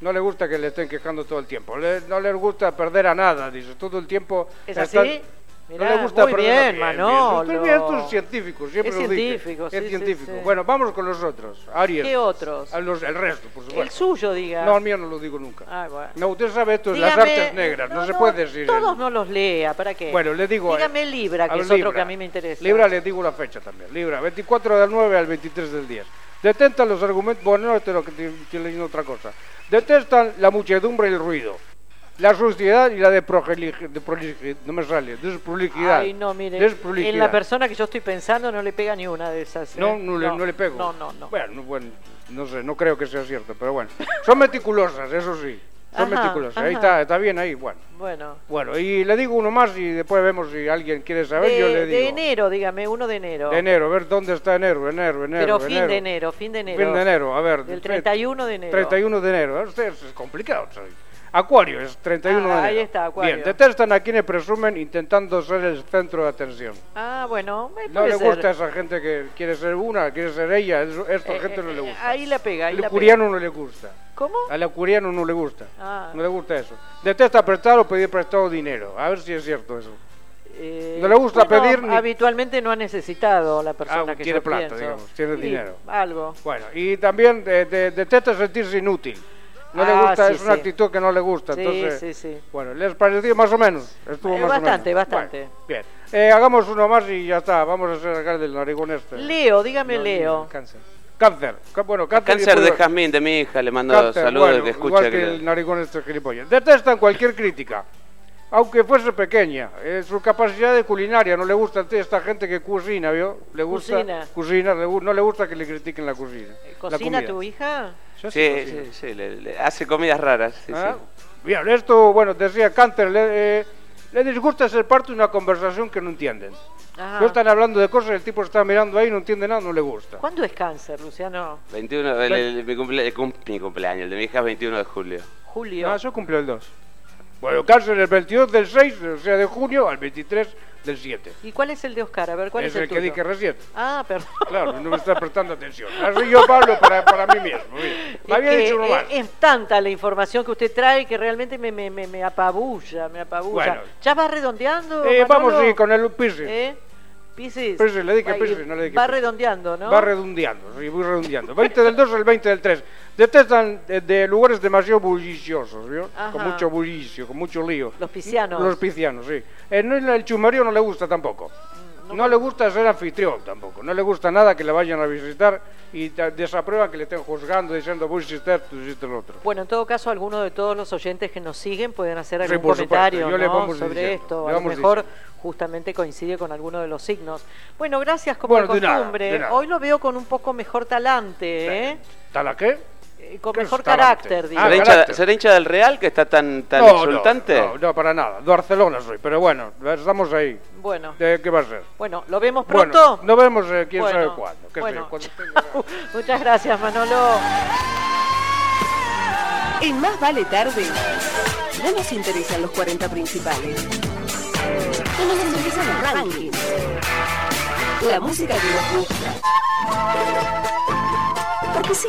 No le gusta que le estén quejando todo el tiempo. Le- no les gusta perder a nada, dice. Todo el tiempo. ¿Es están- así? No Mirá, le gusta muy bien, Manolo. Es bien, esto es científico, siempre Es lo dije. científico, Es sí, sí, científico. sí. Bueno, vamos con los otros. Aries. ¿Qué otros? A los- el resto, por supuesto. El suyo, diga. No, el mío no lo digo nunca. Ah, bueno. No, usted sabe esto, es las Dígame- artes negras, no, se puede decir. Todos no los lea, ¿para qué? Bueno, le digo. Dígame Libra, que es otro Libra. que a mí me interesa. Libra le digo la fecha también. Libra, 24 del 9 al 23 del 10. Detestan los argumentos. Bueno, no, esto es lo que estoy estoy leyendo otra cosa. Detestan la muchedumbre y el ruido. La suciedad y la de, de no me sale, desprolijidad. Ay, no, mire, Desprolijidad. en la persona que yo estoy pensando no le pega ni una de esas. ¿eh? No, no, le, no le pego. No, no, no. Bueno, no, bueno, no sé, no creo que sea cierto, pero bueno. Son meticulosas, eso sí. Son Ajá, meticulosas. Ahí ajá. está, está bien ahí, bueno. Bueno. Bueno, y le digo uno más y después vemos si alguien quiere saber, yo De, le digo. de enero, dígame, uno de enero. De enero, a ver dónde está enero, enero, enero. Pero fin enero. de enero, fin de enero. Fin de enero, a ver. Del tre- 31 de enero. 31 de enero. Usted es complicado. ¿sabe? Acuario es 31 de Ah, enero. ahí está, Acuario. Bien, detestan a quienes presumen intentando ser el centro de atención. Ah, bueno, eh, No le gusta a esa gente que quiere ser una, quiere ser ella. Eso, esta Eh, gente no le eh, gusta. Ahí la pega, ahí la curiano no le gusta. ¿Cómo? Al acuriano no le gusta. Ah. No le gusta eso. Detesta prestar o pedir prestado dinero. A ver si es cierto eso. Eh, No le gusta bueno, pedir ni- Habitualmente no ha necesitado la persona Ah, que tiene yo plata, pienso. digamos, tiene dinero. Algo. Bueno, y también de- de- detesta sentirse inútil. No le Ah, gusta, sí, es una sí. actitud que no le gusta. Sí, entonces, sí, sí. Bueno, ¿les pareció más o menos? Estuvo Eh, más bastante, o menos. bastante. Bueno, bien. Eh, hagamos uno más y ya está. Vamos a hacer acá del narigón este. Leo, dígame No, Leo. Cáncer. Cáncer. Bueno, cáncer, Cáncer de Jazmín, de mi hija, le mando Cáncer, saludos bueno, que escucha. Igual que que- el narigón este gilipollas. Detestan cualquier crítica. Aunque fuese pequeña, Eh, su capacidad de culinaria no le gusta a esta gente que cocina, ¿vio? Le gusta Cocina. cocina, le no le gusta que le critiquen la cocina. la ¿Cocina comida. tu hija? Yo Sí, cocino. sí, sí, le- le hace comidas raras. sí, Ah, sí. Bien, esto, bueno, decía Cáncer, le, eh, le disgusta ser parte de una conversación que no entienden. Ajá. No están hablando de cosas, el tipo está mirando ahí, no entiende nada, no le gusta. ¿Cuándo es cáncer, Luciano? 21, el- el- mi, cumple- el mi cumpleaños, el de mi hija es 21 de julio. Julio. No, yo cumplo el 2. Bueno, Cáncer el 22 del 6, o sea, de junio, al 23 del 7. ¿Y cuál es el de Oscar? A ver, ¿cuál es, es el que tuyo? dije recién. Ah, perdón. Claro, no me está prestando atención. Así yo Pablo para, para mí mismo. bien. Me había que, dicho uno eh, es tanta la información que usted trae que realmente me, me, me, me apabulla, me apabulla. Bueno. ¿Ya va redondeando? Eh, vamos, sí, con el Piscis. ¿Eh? Piscis. Piscis, le dije Piscis, no le dije Va Piscis. redondeando, ¿no? Va redondeando, sí, voy redondeando. 20 del 2 al 20 del 3. Detestan de, de lugares demasiado bulliciosos, ¿vio? Ajá. Con mucho bullicio, con mucho lío. Los piscianos. Los piscianos, sí. Eh, no, el chumerío no le gusta tampoco. No, le gusta ser anfitrión tampoco. No le gusta nada que le vayan a visitar y desaprueban que le estén juzgando diciendo, vos hiciste esto, tú hiciste lo otro. Bueno, en todo caso, algunos de todos los oyentes que nos siguen pueden hacer algún comentario sobre diciendo, esto. A lo mejor diciendo. justamente coincide con alguno de los signos. Bueno, gracias como Bueno, de de nada, costumbre. de nada. Hoy lo veo con un poco mejor talante, ¿eh? ¿Tal a qué? Eh, Con ¿Qué es mejor carácter, digo. Ah, ¿Será, hincha, carácter. será hincha del Real que está tan, tan No, no, exultante? No, no, para nada. De Barcelona soy, pero bueno, estamos ahí. Bueno. ¿De ¿Qué va a ser? Bueno, ¿lo vemos Bueno, pronto? nos vemos eh, quién Bueno, sabe cuándo. qué bueno, *laughs* Muchas gracias, Manolo. En Más Vale Tarde, no nos interesan los 40 principales. No nos interesan los rankings. La música que nos gusta. Porque sí.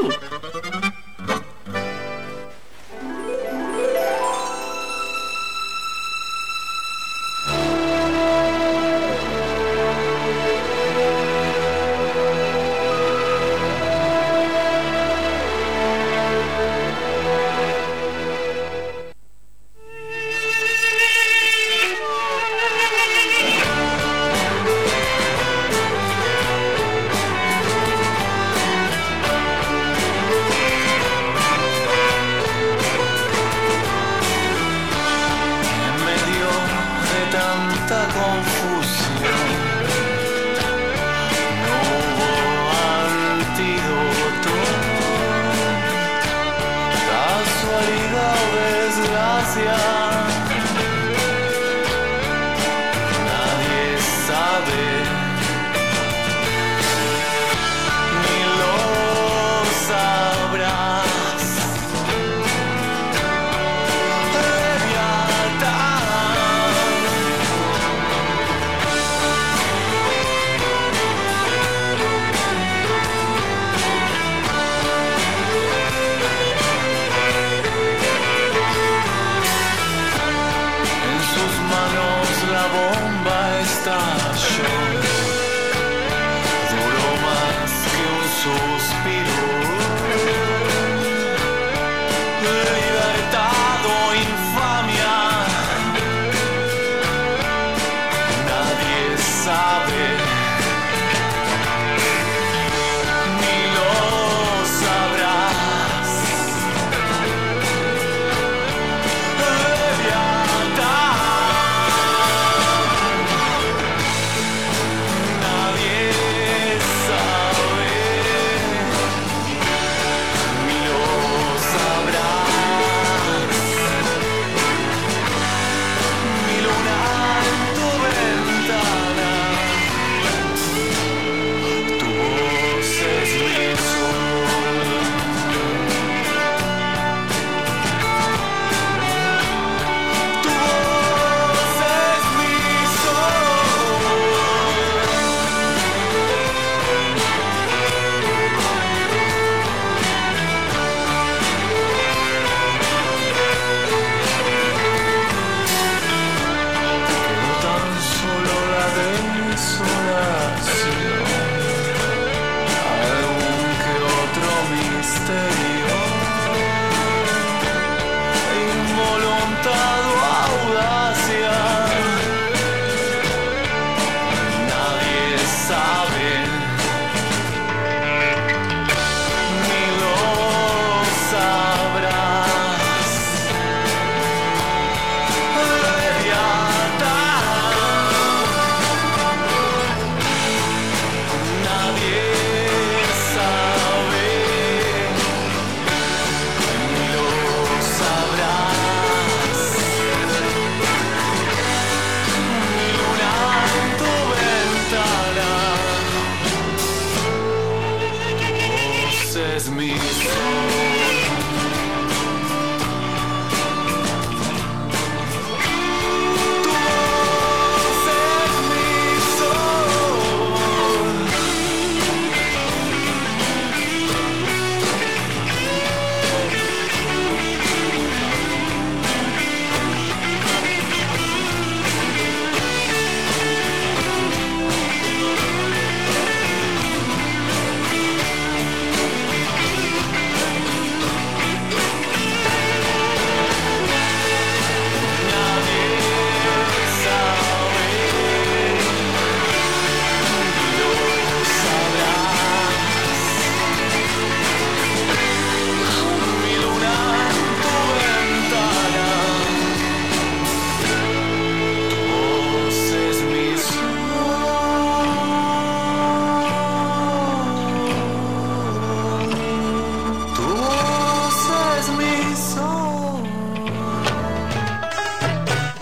Es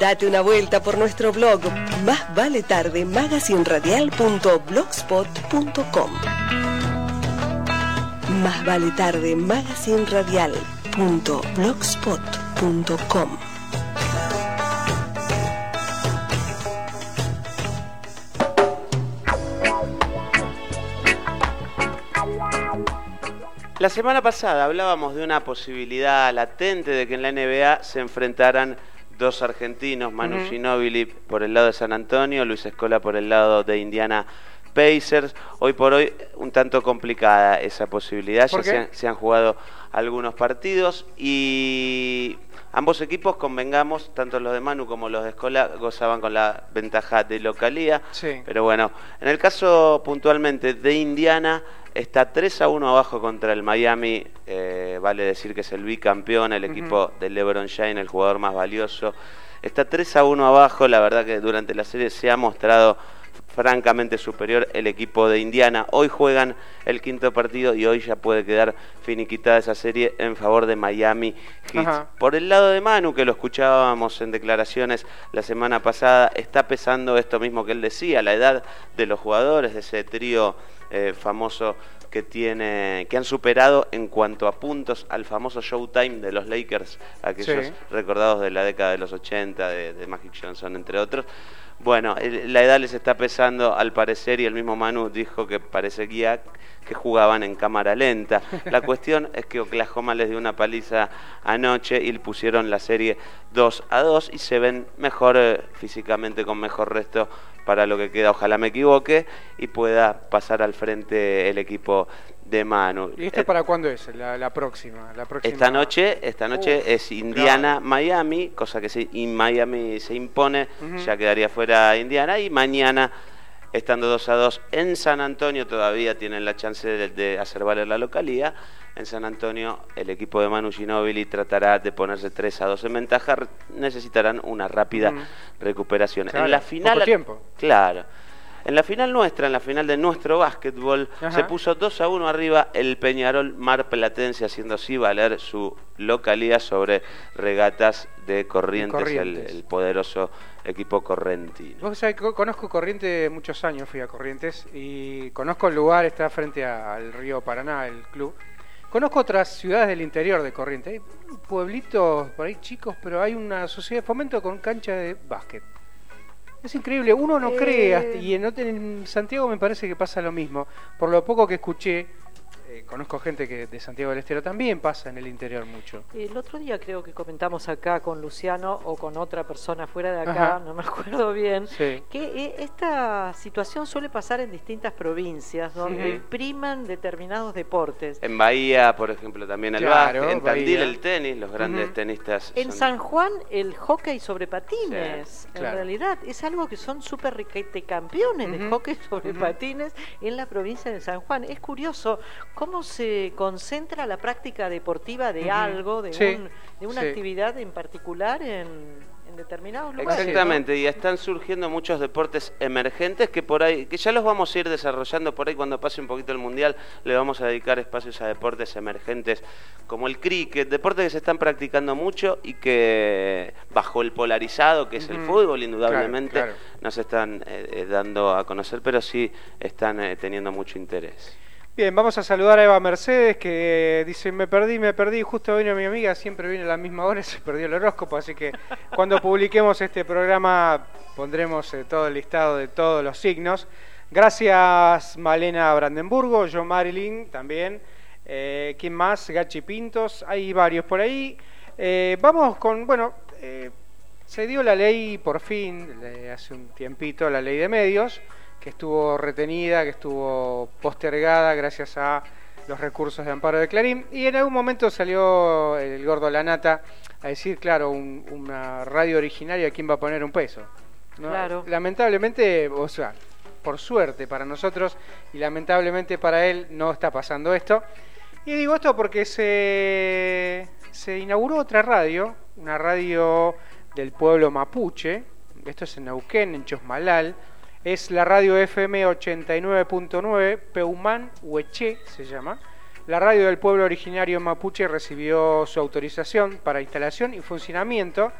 Date una vuelta por nuestro blog Más vale tarde magazinradial.blogspot.com Más vale tarde magazinradial.blogspot.com La semana pasada hablábamos de una posibilidad latente de que en la NBA se enfrentaran dos argentinos, Manu Ujú. Ginóbili por el lado de San Antonio, Luis Escola por el lado de Indiana Pacers. Hoy por hoy un tanto complicada esa posibilidad, ¿Por ya se han, se han jugado algunos partidos y ambos equipos, convengamos, tanto los de Manu como los de Escola gozaban con la ventaja de localía. Sí. Pero bueno, en el caso puntualmente de Indiana, está 3 a 1 abajo contra el Miami. eh, vale decir que es el bicampeón, el equipo de LeBron James, el jugador más valioso. Está 3 a 1 abajo. La verdad que durante la serie se ha mostrado francamente superior el equipo de Indiana. Hoy juegan el quinto partido y hoy ya puede quedar finiquitada esa serie en favor de Miami Heat. Ajá. Por el lado de Manu, que lo escuchábamos en declaraciones la semana pasada, está pesando esto mismo que él decía, la edad de los jugadores, de ese trío eh, famoso que tiene que han superado en cuanto a puntos al famoso Showtime de los Lakers, aquellos Sí. recordados de la década de los 80, de, de Magic Johnson, entre otros. Bueno, el- la edad les está pesando al parecer y el mismo Manu dijo que parecería que jugaban en cámara lenta. La *laughs* cuestión es que Oklahoma les dio una paliza anoche y le pusieron la serie 2 a 2 y se ven mejor eh, físicamente, con mejor resto para lo que queda. Ojalá me equivoque y pueda pasar al frente el equipo de Manu. ¿Y esto Eh, para cuándo es? La, la próxima, la próxima. esta noche, esta noche Uf, es Indiana Miami, cosa que si Miami se impone, ya quedaría fuera Indiana y mañana estando 2 a 2 en San Antonio todavía tienen la chance de, de hacer valer la localía. En San Antonio el equipo de Manu Ginóbili tratará de ponerse 3 a 2 en ventaja, necesitarán una rápida Ujú. recuperación. Claro, en la poco final tiempo. Claro. En la final nuestra, en la final de nuestro básquetbol, Ajá. se puso 2 a 1 arriba el Peñarol Mar Platense, haciendo así valer su localía sobre regatas de Corrientes, el- Corrientes. El, poderoso equipo correntino. Vos sabés conozco Corrientes muchos años, fui a Corrientes y conozco el lugar, está frente a- al río Paraná, el club. Conozco otras ciudades del interior de Corrientes, hay pueblitos por ahí chicos, pero hay una sociedad de fomento con cancha de básquet. Es increíble, uno no Eh. cree, hasta- y en Santiago me parece que pasa lo mismo. Por lo poco que escuché, eh, conozco gente que de Santiago del Estero también pasa en el interior mucho. El otro día creo que comentamos acá con Luciano o con otra persona fuera de acá, Ajá. no me acuerdo bien, Sí. que eh, esta situación suele pasar en distintas provincias donde Ujú. priman determinados deportes. En Bahía, por ejemplo, también el Claro, básquet. En Tandil Bahía. el tenis, los grandes tenistas. En son- San Juan el hockey sobre patines, Sí, en claro. realidad es algo que son súper riquete campeones de hockey sobre patines en la provincia de San Juan. Es curioso cómo se concentra la práctica deportiva de algo, de, Sí, un- de una sí. actividad en particular en, en determinados lugares. Exactamente, y están surgiendo muchos deportes emergentes que por ahí, que ya los vamos a ir desarrollando por ahí cuando pase un poquito el mundial, le vamos a dedicar espacios a deportes emergentes como el cricket, deportes que se están practicando mucho y que bajo el polarizado que es el fútbol, indudablemente, Claro, claro. no se están eh, eh, dando a conocer, pero sí están eh, teniendo mucho interés. Bien, vamos a saludar a Eva Mercedes que dice, me perdí, me perdí, justo vino mi amiga, siempre viene a la misma hora, se perdió el horóscopo, así que cuando publiquemos este programa pondremos eh, todo el listado de todos los signos. Gracias Malena Brandenburgo, yo Marilyn también, eh, ¿quién más? Gachi Pintos, hay varios por ahí. Eh, vamos con, bueno, eh, se dio la ley por fin, hace un tiempito, la ley de medios, que estuvo retenida, que estuvo postergada gracias a los recursos de amparo de Clarín. Y en algún momento salió el gordo Lanata a decir, claro, un- una radio originaria, ¿quién va a poner un peso? ¿no? Claro. Lamentablemente, o sea, por suerte para nosotros y lamentablemente para él no está pasando esto. Y digo esto porque se, se inauguró otra radio, una radio del pueblo mapuche, esto es en Neuquén, en Chosmalal, es la radio FM 89.9, Peumán Hueché se llama. La radio del pueblo originario mapuche recibió su autorización para instalación y funcionamiento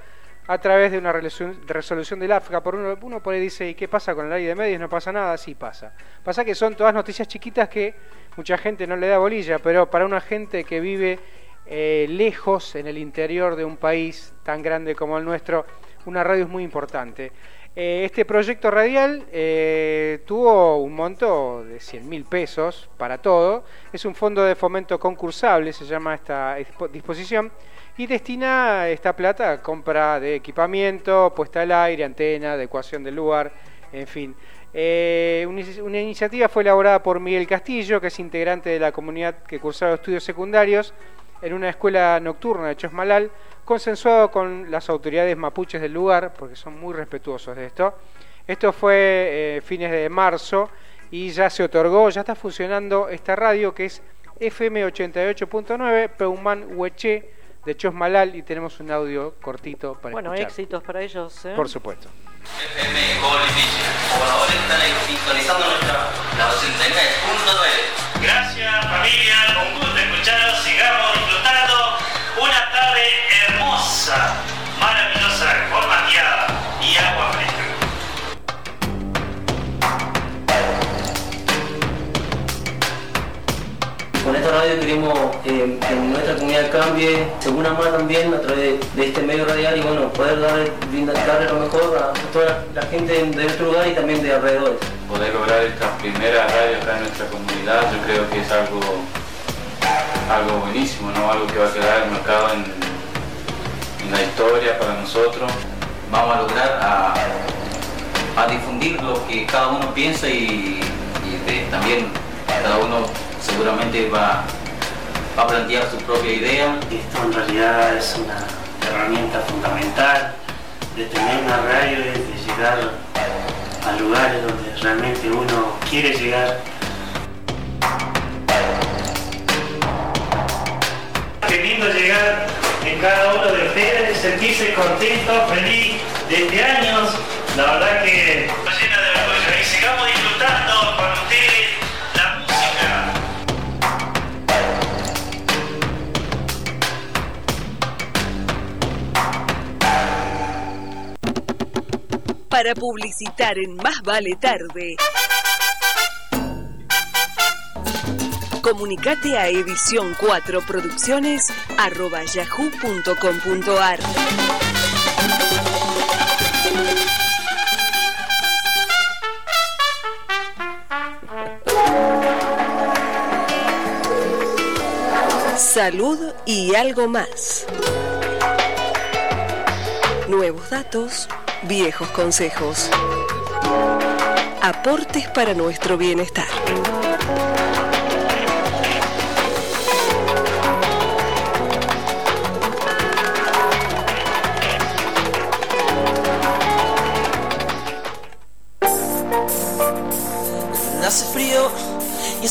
a través de una resolución, del AFCA. Por uno, uno por ahí dice, ¿y qué pasa con la ley de medios? No pasa nada, sí pasa. Pasa que son todas noticias chiquitas que mucha gente no le da bolilla, pero para una gente que vive eh, lejos en el interior de un país tan grande como el nuestro, una radio es muy importante. Eh, este proyecto radial eh, tuvo un monto de 100 mil pesos para todo. Es un fondo de fomento concursable, se llama esta disposición, y destina esta plata a compra de equipamiento, puesta al aire, antena, adecuación del lugar, en fin. Eh, una, una iniciativa fue elaborada por Miguel Castillo, que es integrante de la comunidad que cursaba estudios secundarios en una escuela nocturna de Chosmalal, consensuado con las autoridades mapuches del lugar, porque son muy respetuosos de esto. Esto fue eh, fines de marzo y ya se otorgó, ya está funcionando esta radio que es FM 88.9, Peumán Hueché de Chosmalal y tenemos un audio cortito para Bueno, escuchar. éxitos para ellos. ¿eh? Por supuesto. FM sintonizando nuestra la 89.9. Gracias familia, con gusto escucharos, sigamos disfrutando una tarde hermosa, maravillosa, formateada y agua fresca. Con esta radio queremos eh, que nuestra comunidad cambie, se una más también a través de este medio radial y bueno, poder darle, brindar- darle lo mejor a toda la gente de nuestro lugar y también de alrededores. poder lograr esta primera radio acá en nuestra comunidad, yo creo que es algo, algo buenísimo, ¿no? algo que va a quedar marcado en, la historia para nosotros. Vamos a lograr a, difundir lo que cada uno piensa y, de- también cada uno seguramente va, va a plantear su propia idea. Esto en realidad es una herramienta fundamental de tener una radio y de llegar a lugares donde realmente uno quiere llegar. Qué lindo llegar en cada uno de ustedes, sentirse contento, feliz de este año. La verdad que llena de orgullo. Y sigamos disfrutando con ustedes la música. Para publicitar en Más Vale Tarde. Comunicate a edición 4 producciones arroba yahoo.com.ar. Salud y algo más. Nuevos datos, viejos consejos. Aportes para nuestro bienestar.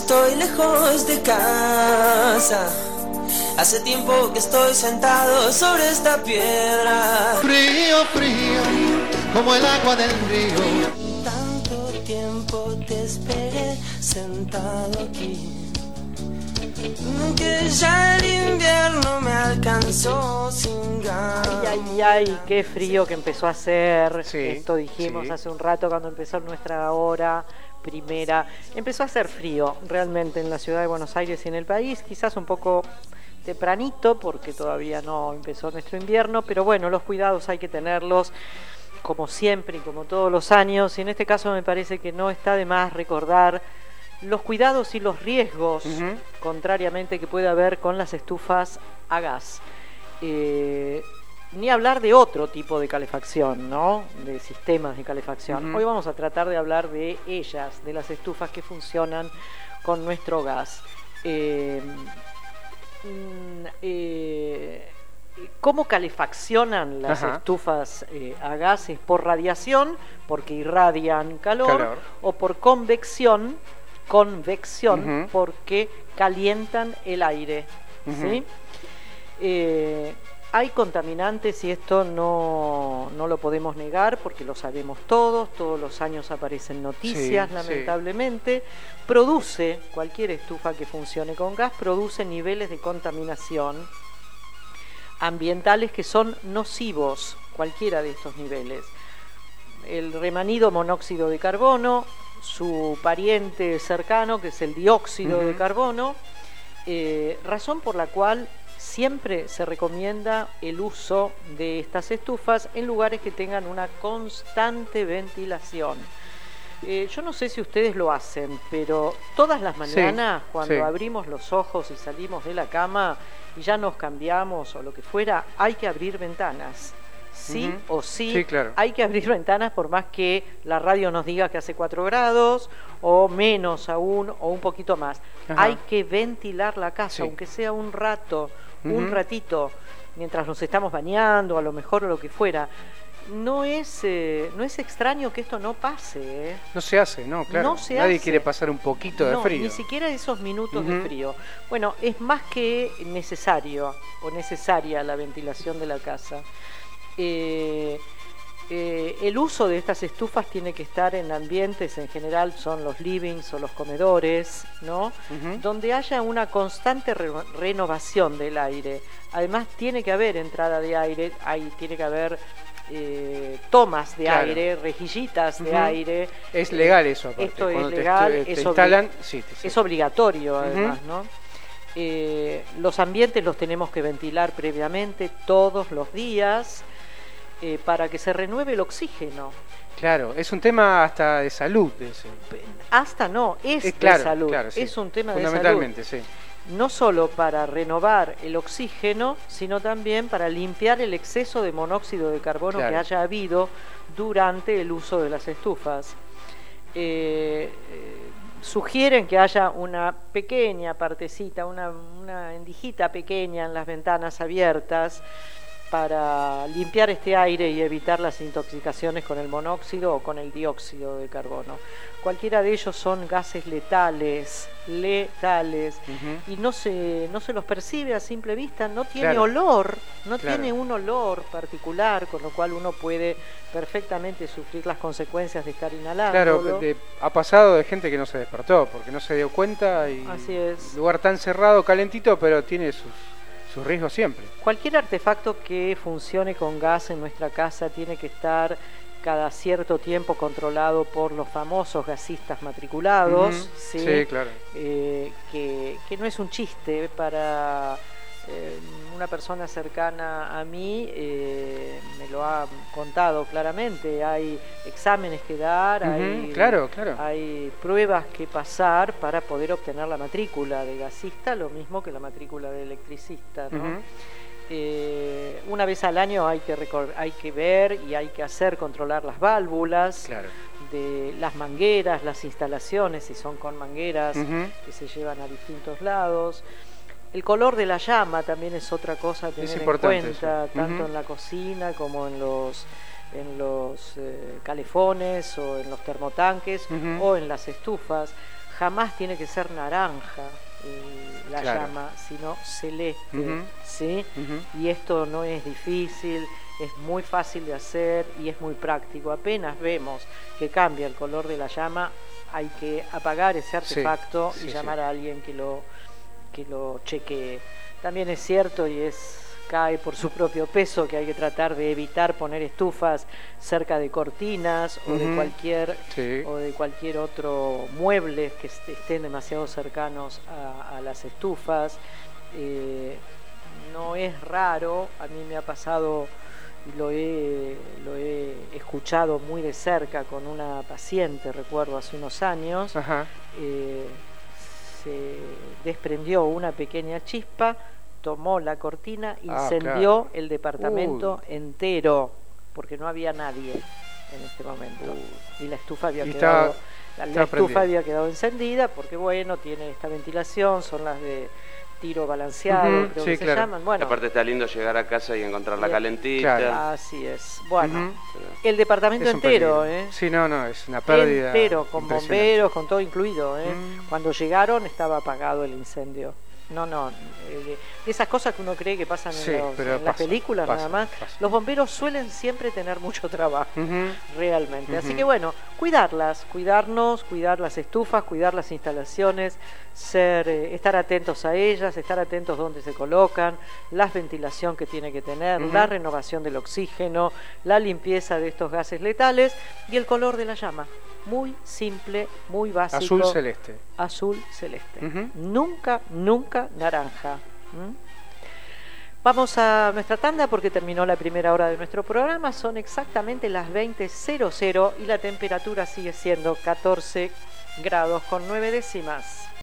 Estoy lejos de casa. Hace tiempo que estoy sentado sobre esta piedra. Frío, frío, como el agua del río. Tanto tiempo te esperé sentado aquí. Que ya el invierno me alcanzó sin ganas. Ay, ay, ay, qué frío que empezó a hacer. Sí, Esto dijimos sí. hace un rato cuando empezó nuestra hora. Primera. Empezó a hacer frío realmente en la ciudad de Buenos Aires y en el país, quizás un poco tempranito porque todavía no empezó nuestro invierno, pero bueno, los cuidados hay que tenerlos como siempre y como todos los años, y en este caso me parece que no está de más recordar los cuidados y los riesgos, contrariamente que puede haber con las estufas a gas. Eh, ni hablar de otro tipo de calefacción, ¿no? De sistemas de calefacción. Hoy vamos a tratar de hablar de ellas, de las estufas que funcionan con nuestro gas. Eh, mm, eh, ¿Cómo calefaccionan las Ajá. estufas eh, a gas? ¿Es por radiación, porque irradian calor, Calor. o por convección, convección, porque calientan el aire? ¿sí? Hay contaminantes y esto no, no lo podemos negar porque lo sabemos todos, todos los años aparecen noticias, Sí, lamentablemente. Produce, cualquier estufa que funcione con gas, produce niveles de contaminación ambientales que son nocivos, cualquiera de estos niveles. El remanido monóxido de carbono, su pariente cercano, que es el dióxido de carbono, eh, razón por la cual siempre se recomienda el uso de estas estufas en lugares que tengan una constante ventilación. Eh, yo no sé si ustedes lo hacen, pero todas las Sí, mañanas cuando sí. abrimos los ojos y salimos de la cama y ya nos cambiamos o lo que fuera, hay que abrir ventanas. Sí o sí, Sí, claro. hay que abrir ventanas por más que la radio nos diga que hace 4 grados o menos aún o un poquito más. Ajá. Hay que ventilar la casa, aunque sea un rato, un ratito, mientras nos estamos bañando, a lo mejor o lo que fuera. No es, eh, no es extraño que esto no pase. ¿eh? No se hace, no, claro. No se Nadie hace. quiere pasar un poquito de No, frío. Ni siquiera esos minutos de frío. Bueno, es más que necesario o necesaria la ventilación de la casa. Eh, eh, el uso de estas estufas tiene que estar en ambientes, en general son los livings o los comedores, ¿no? Donde haya una constante re- renovación del aire. Además, tiene que haber entrada de aire, hay, tiene que haber eh, tomas de Claro. aire, rejillitas de aire. Es Eh, legal eso, aparte. Esto es Cuando legal, te es, instalan, sí, te- sí. es obligatorio además, ¿no? Eh, los ambientes los tenemos que ventilar previamente todos los días eh, para que se renueve el oxígeno. Claro, es un tema hasta de salud. ese. Hasta no, es Eh, de salud, claro, sí. es un tema de salud. Fundamentalmente, sí. No solo para renovar el oxígeno, sino también para limpiar el exceso de monóxido de carbono Claro. que haya habido durante el uso de las estufas. Eh, sugieren que haya una pequeña partecita, una, una endijita pequeña en las ventanas abiertas para limpiar este aire y evitar las intoxicaciones con el monóxido o con el dióxido de carbono. Cualquiera de ellos son gases letales, letales, y no se, no se los percibe a simple vista, no tiene Claro. olor, no Claro. tiene un olor particular, con lo cual uno puede perfectamente sufrir las consecuencias de estar inhalando. Claro, de- ha pasado de gente que no se despertó porque no se dio cuenta y Así es. lugar tan cerrado, calentito, pero tiene sus, sus riesgos siempre. Cualquier artefacto que funcione con gas en nuestra casa tiene que estar cada cierto tiempo controlado por los famosos gasistas matriculados. Sí, claro. Eh, que, que no es un chiste para eh, una persona cercana a mí, eh, me lo ha contado claramente, hay exámenes que dar, hay, claro, claro. hay pruebas que pasar para poder obtener la matrícula de gasista, lo mismo que la matrícula de electricista, ¿no? Eh, una vez al año hay que, hay que ver y hay que hacer controlar las válvulas Claro. de las mangueras, las instalaciones, si son con mangueras que se llevan a distintos lados. El color de la llama también es otra cosa a tener en importante cuenta, eso. tanto en la cocina como en los en los eh, calefones o en los termotanques o en las estufas. Jamás tiene que ser naranja eh, la Claro. llama, sino celeste. ¿sí? Y esto no es difícil, es muy fácil de hacer y es muy práctico. Apenas vemos que cambia el color de la llama, hay que apagar ese artefacto sí, y sí. llamar a alguien que lo, que lo chequee. También es cierto y es cae por su propio peso, que hay que tratar de evitar poner estufas cerca de cortinas o de cualquier Sí. o de cualquier otro mueble que est- estén demasiado cercanos a, a las estufas. Eh, no es raro, a mí me ha pasado y lo he, lo he escuchado muy de cerca con una paciente, recuerdo hace unos años, eh, se desprendió una pequeña chispa, tomó la cortina, Ah, incendió claro. el departamento entero, porque no había nadie en este momento. Y la estufa había Y quedado... está- la, la estufa había quedado encendida porque bueno, tiene esta ventilación, son las de tiro balanceado, Ujú, creo sí, que se claro. llaman. Bueno, Aparte está lindo llegar a casa y encontrarla Bien. calentita. Así es. Bueno, Ujú. el departamento entero, peligro. ¿eh? Sí, no, no, es una pérdida. Entero, con bomberos, con todo incluido. ¿eh? Mm. Cuando llegaron estaba apagado el incendio. No, no, eh, esas cosas que uno cree que pasan Sí, en, los- las películas pasa, nada más, pasa. los bomberos suelen siempre tener mucho trabajo, realmente. Así que bueno, cuidarlas, cuidarnos, cuidar las estufas, cuidar las instalaciones, ser, eh, estar atentos a ellas, estar atentos donde se colocan, la ventilación que tiene que tener, la renovación del oxígeno, la limpieza de estos gases letales y el color de la llama. Muy simple, muy básico. Azul celeste. Azul celeste. Nunca, nunca naranja. Vamos a nuestra tanda porque terminó la primera hora de nuestro programa. Son exactamente las 20.00 y la temperatura sigue siendo 14 grados con 9 décimas.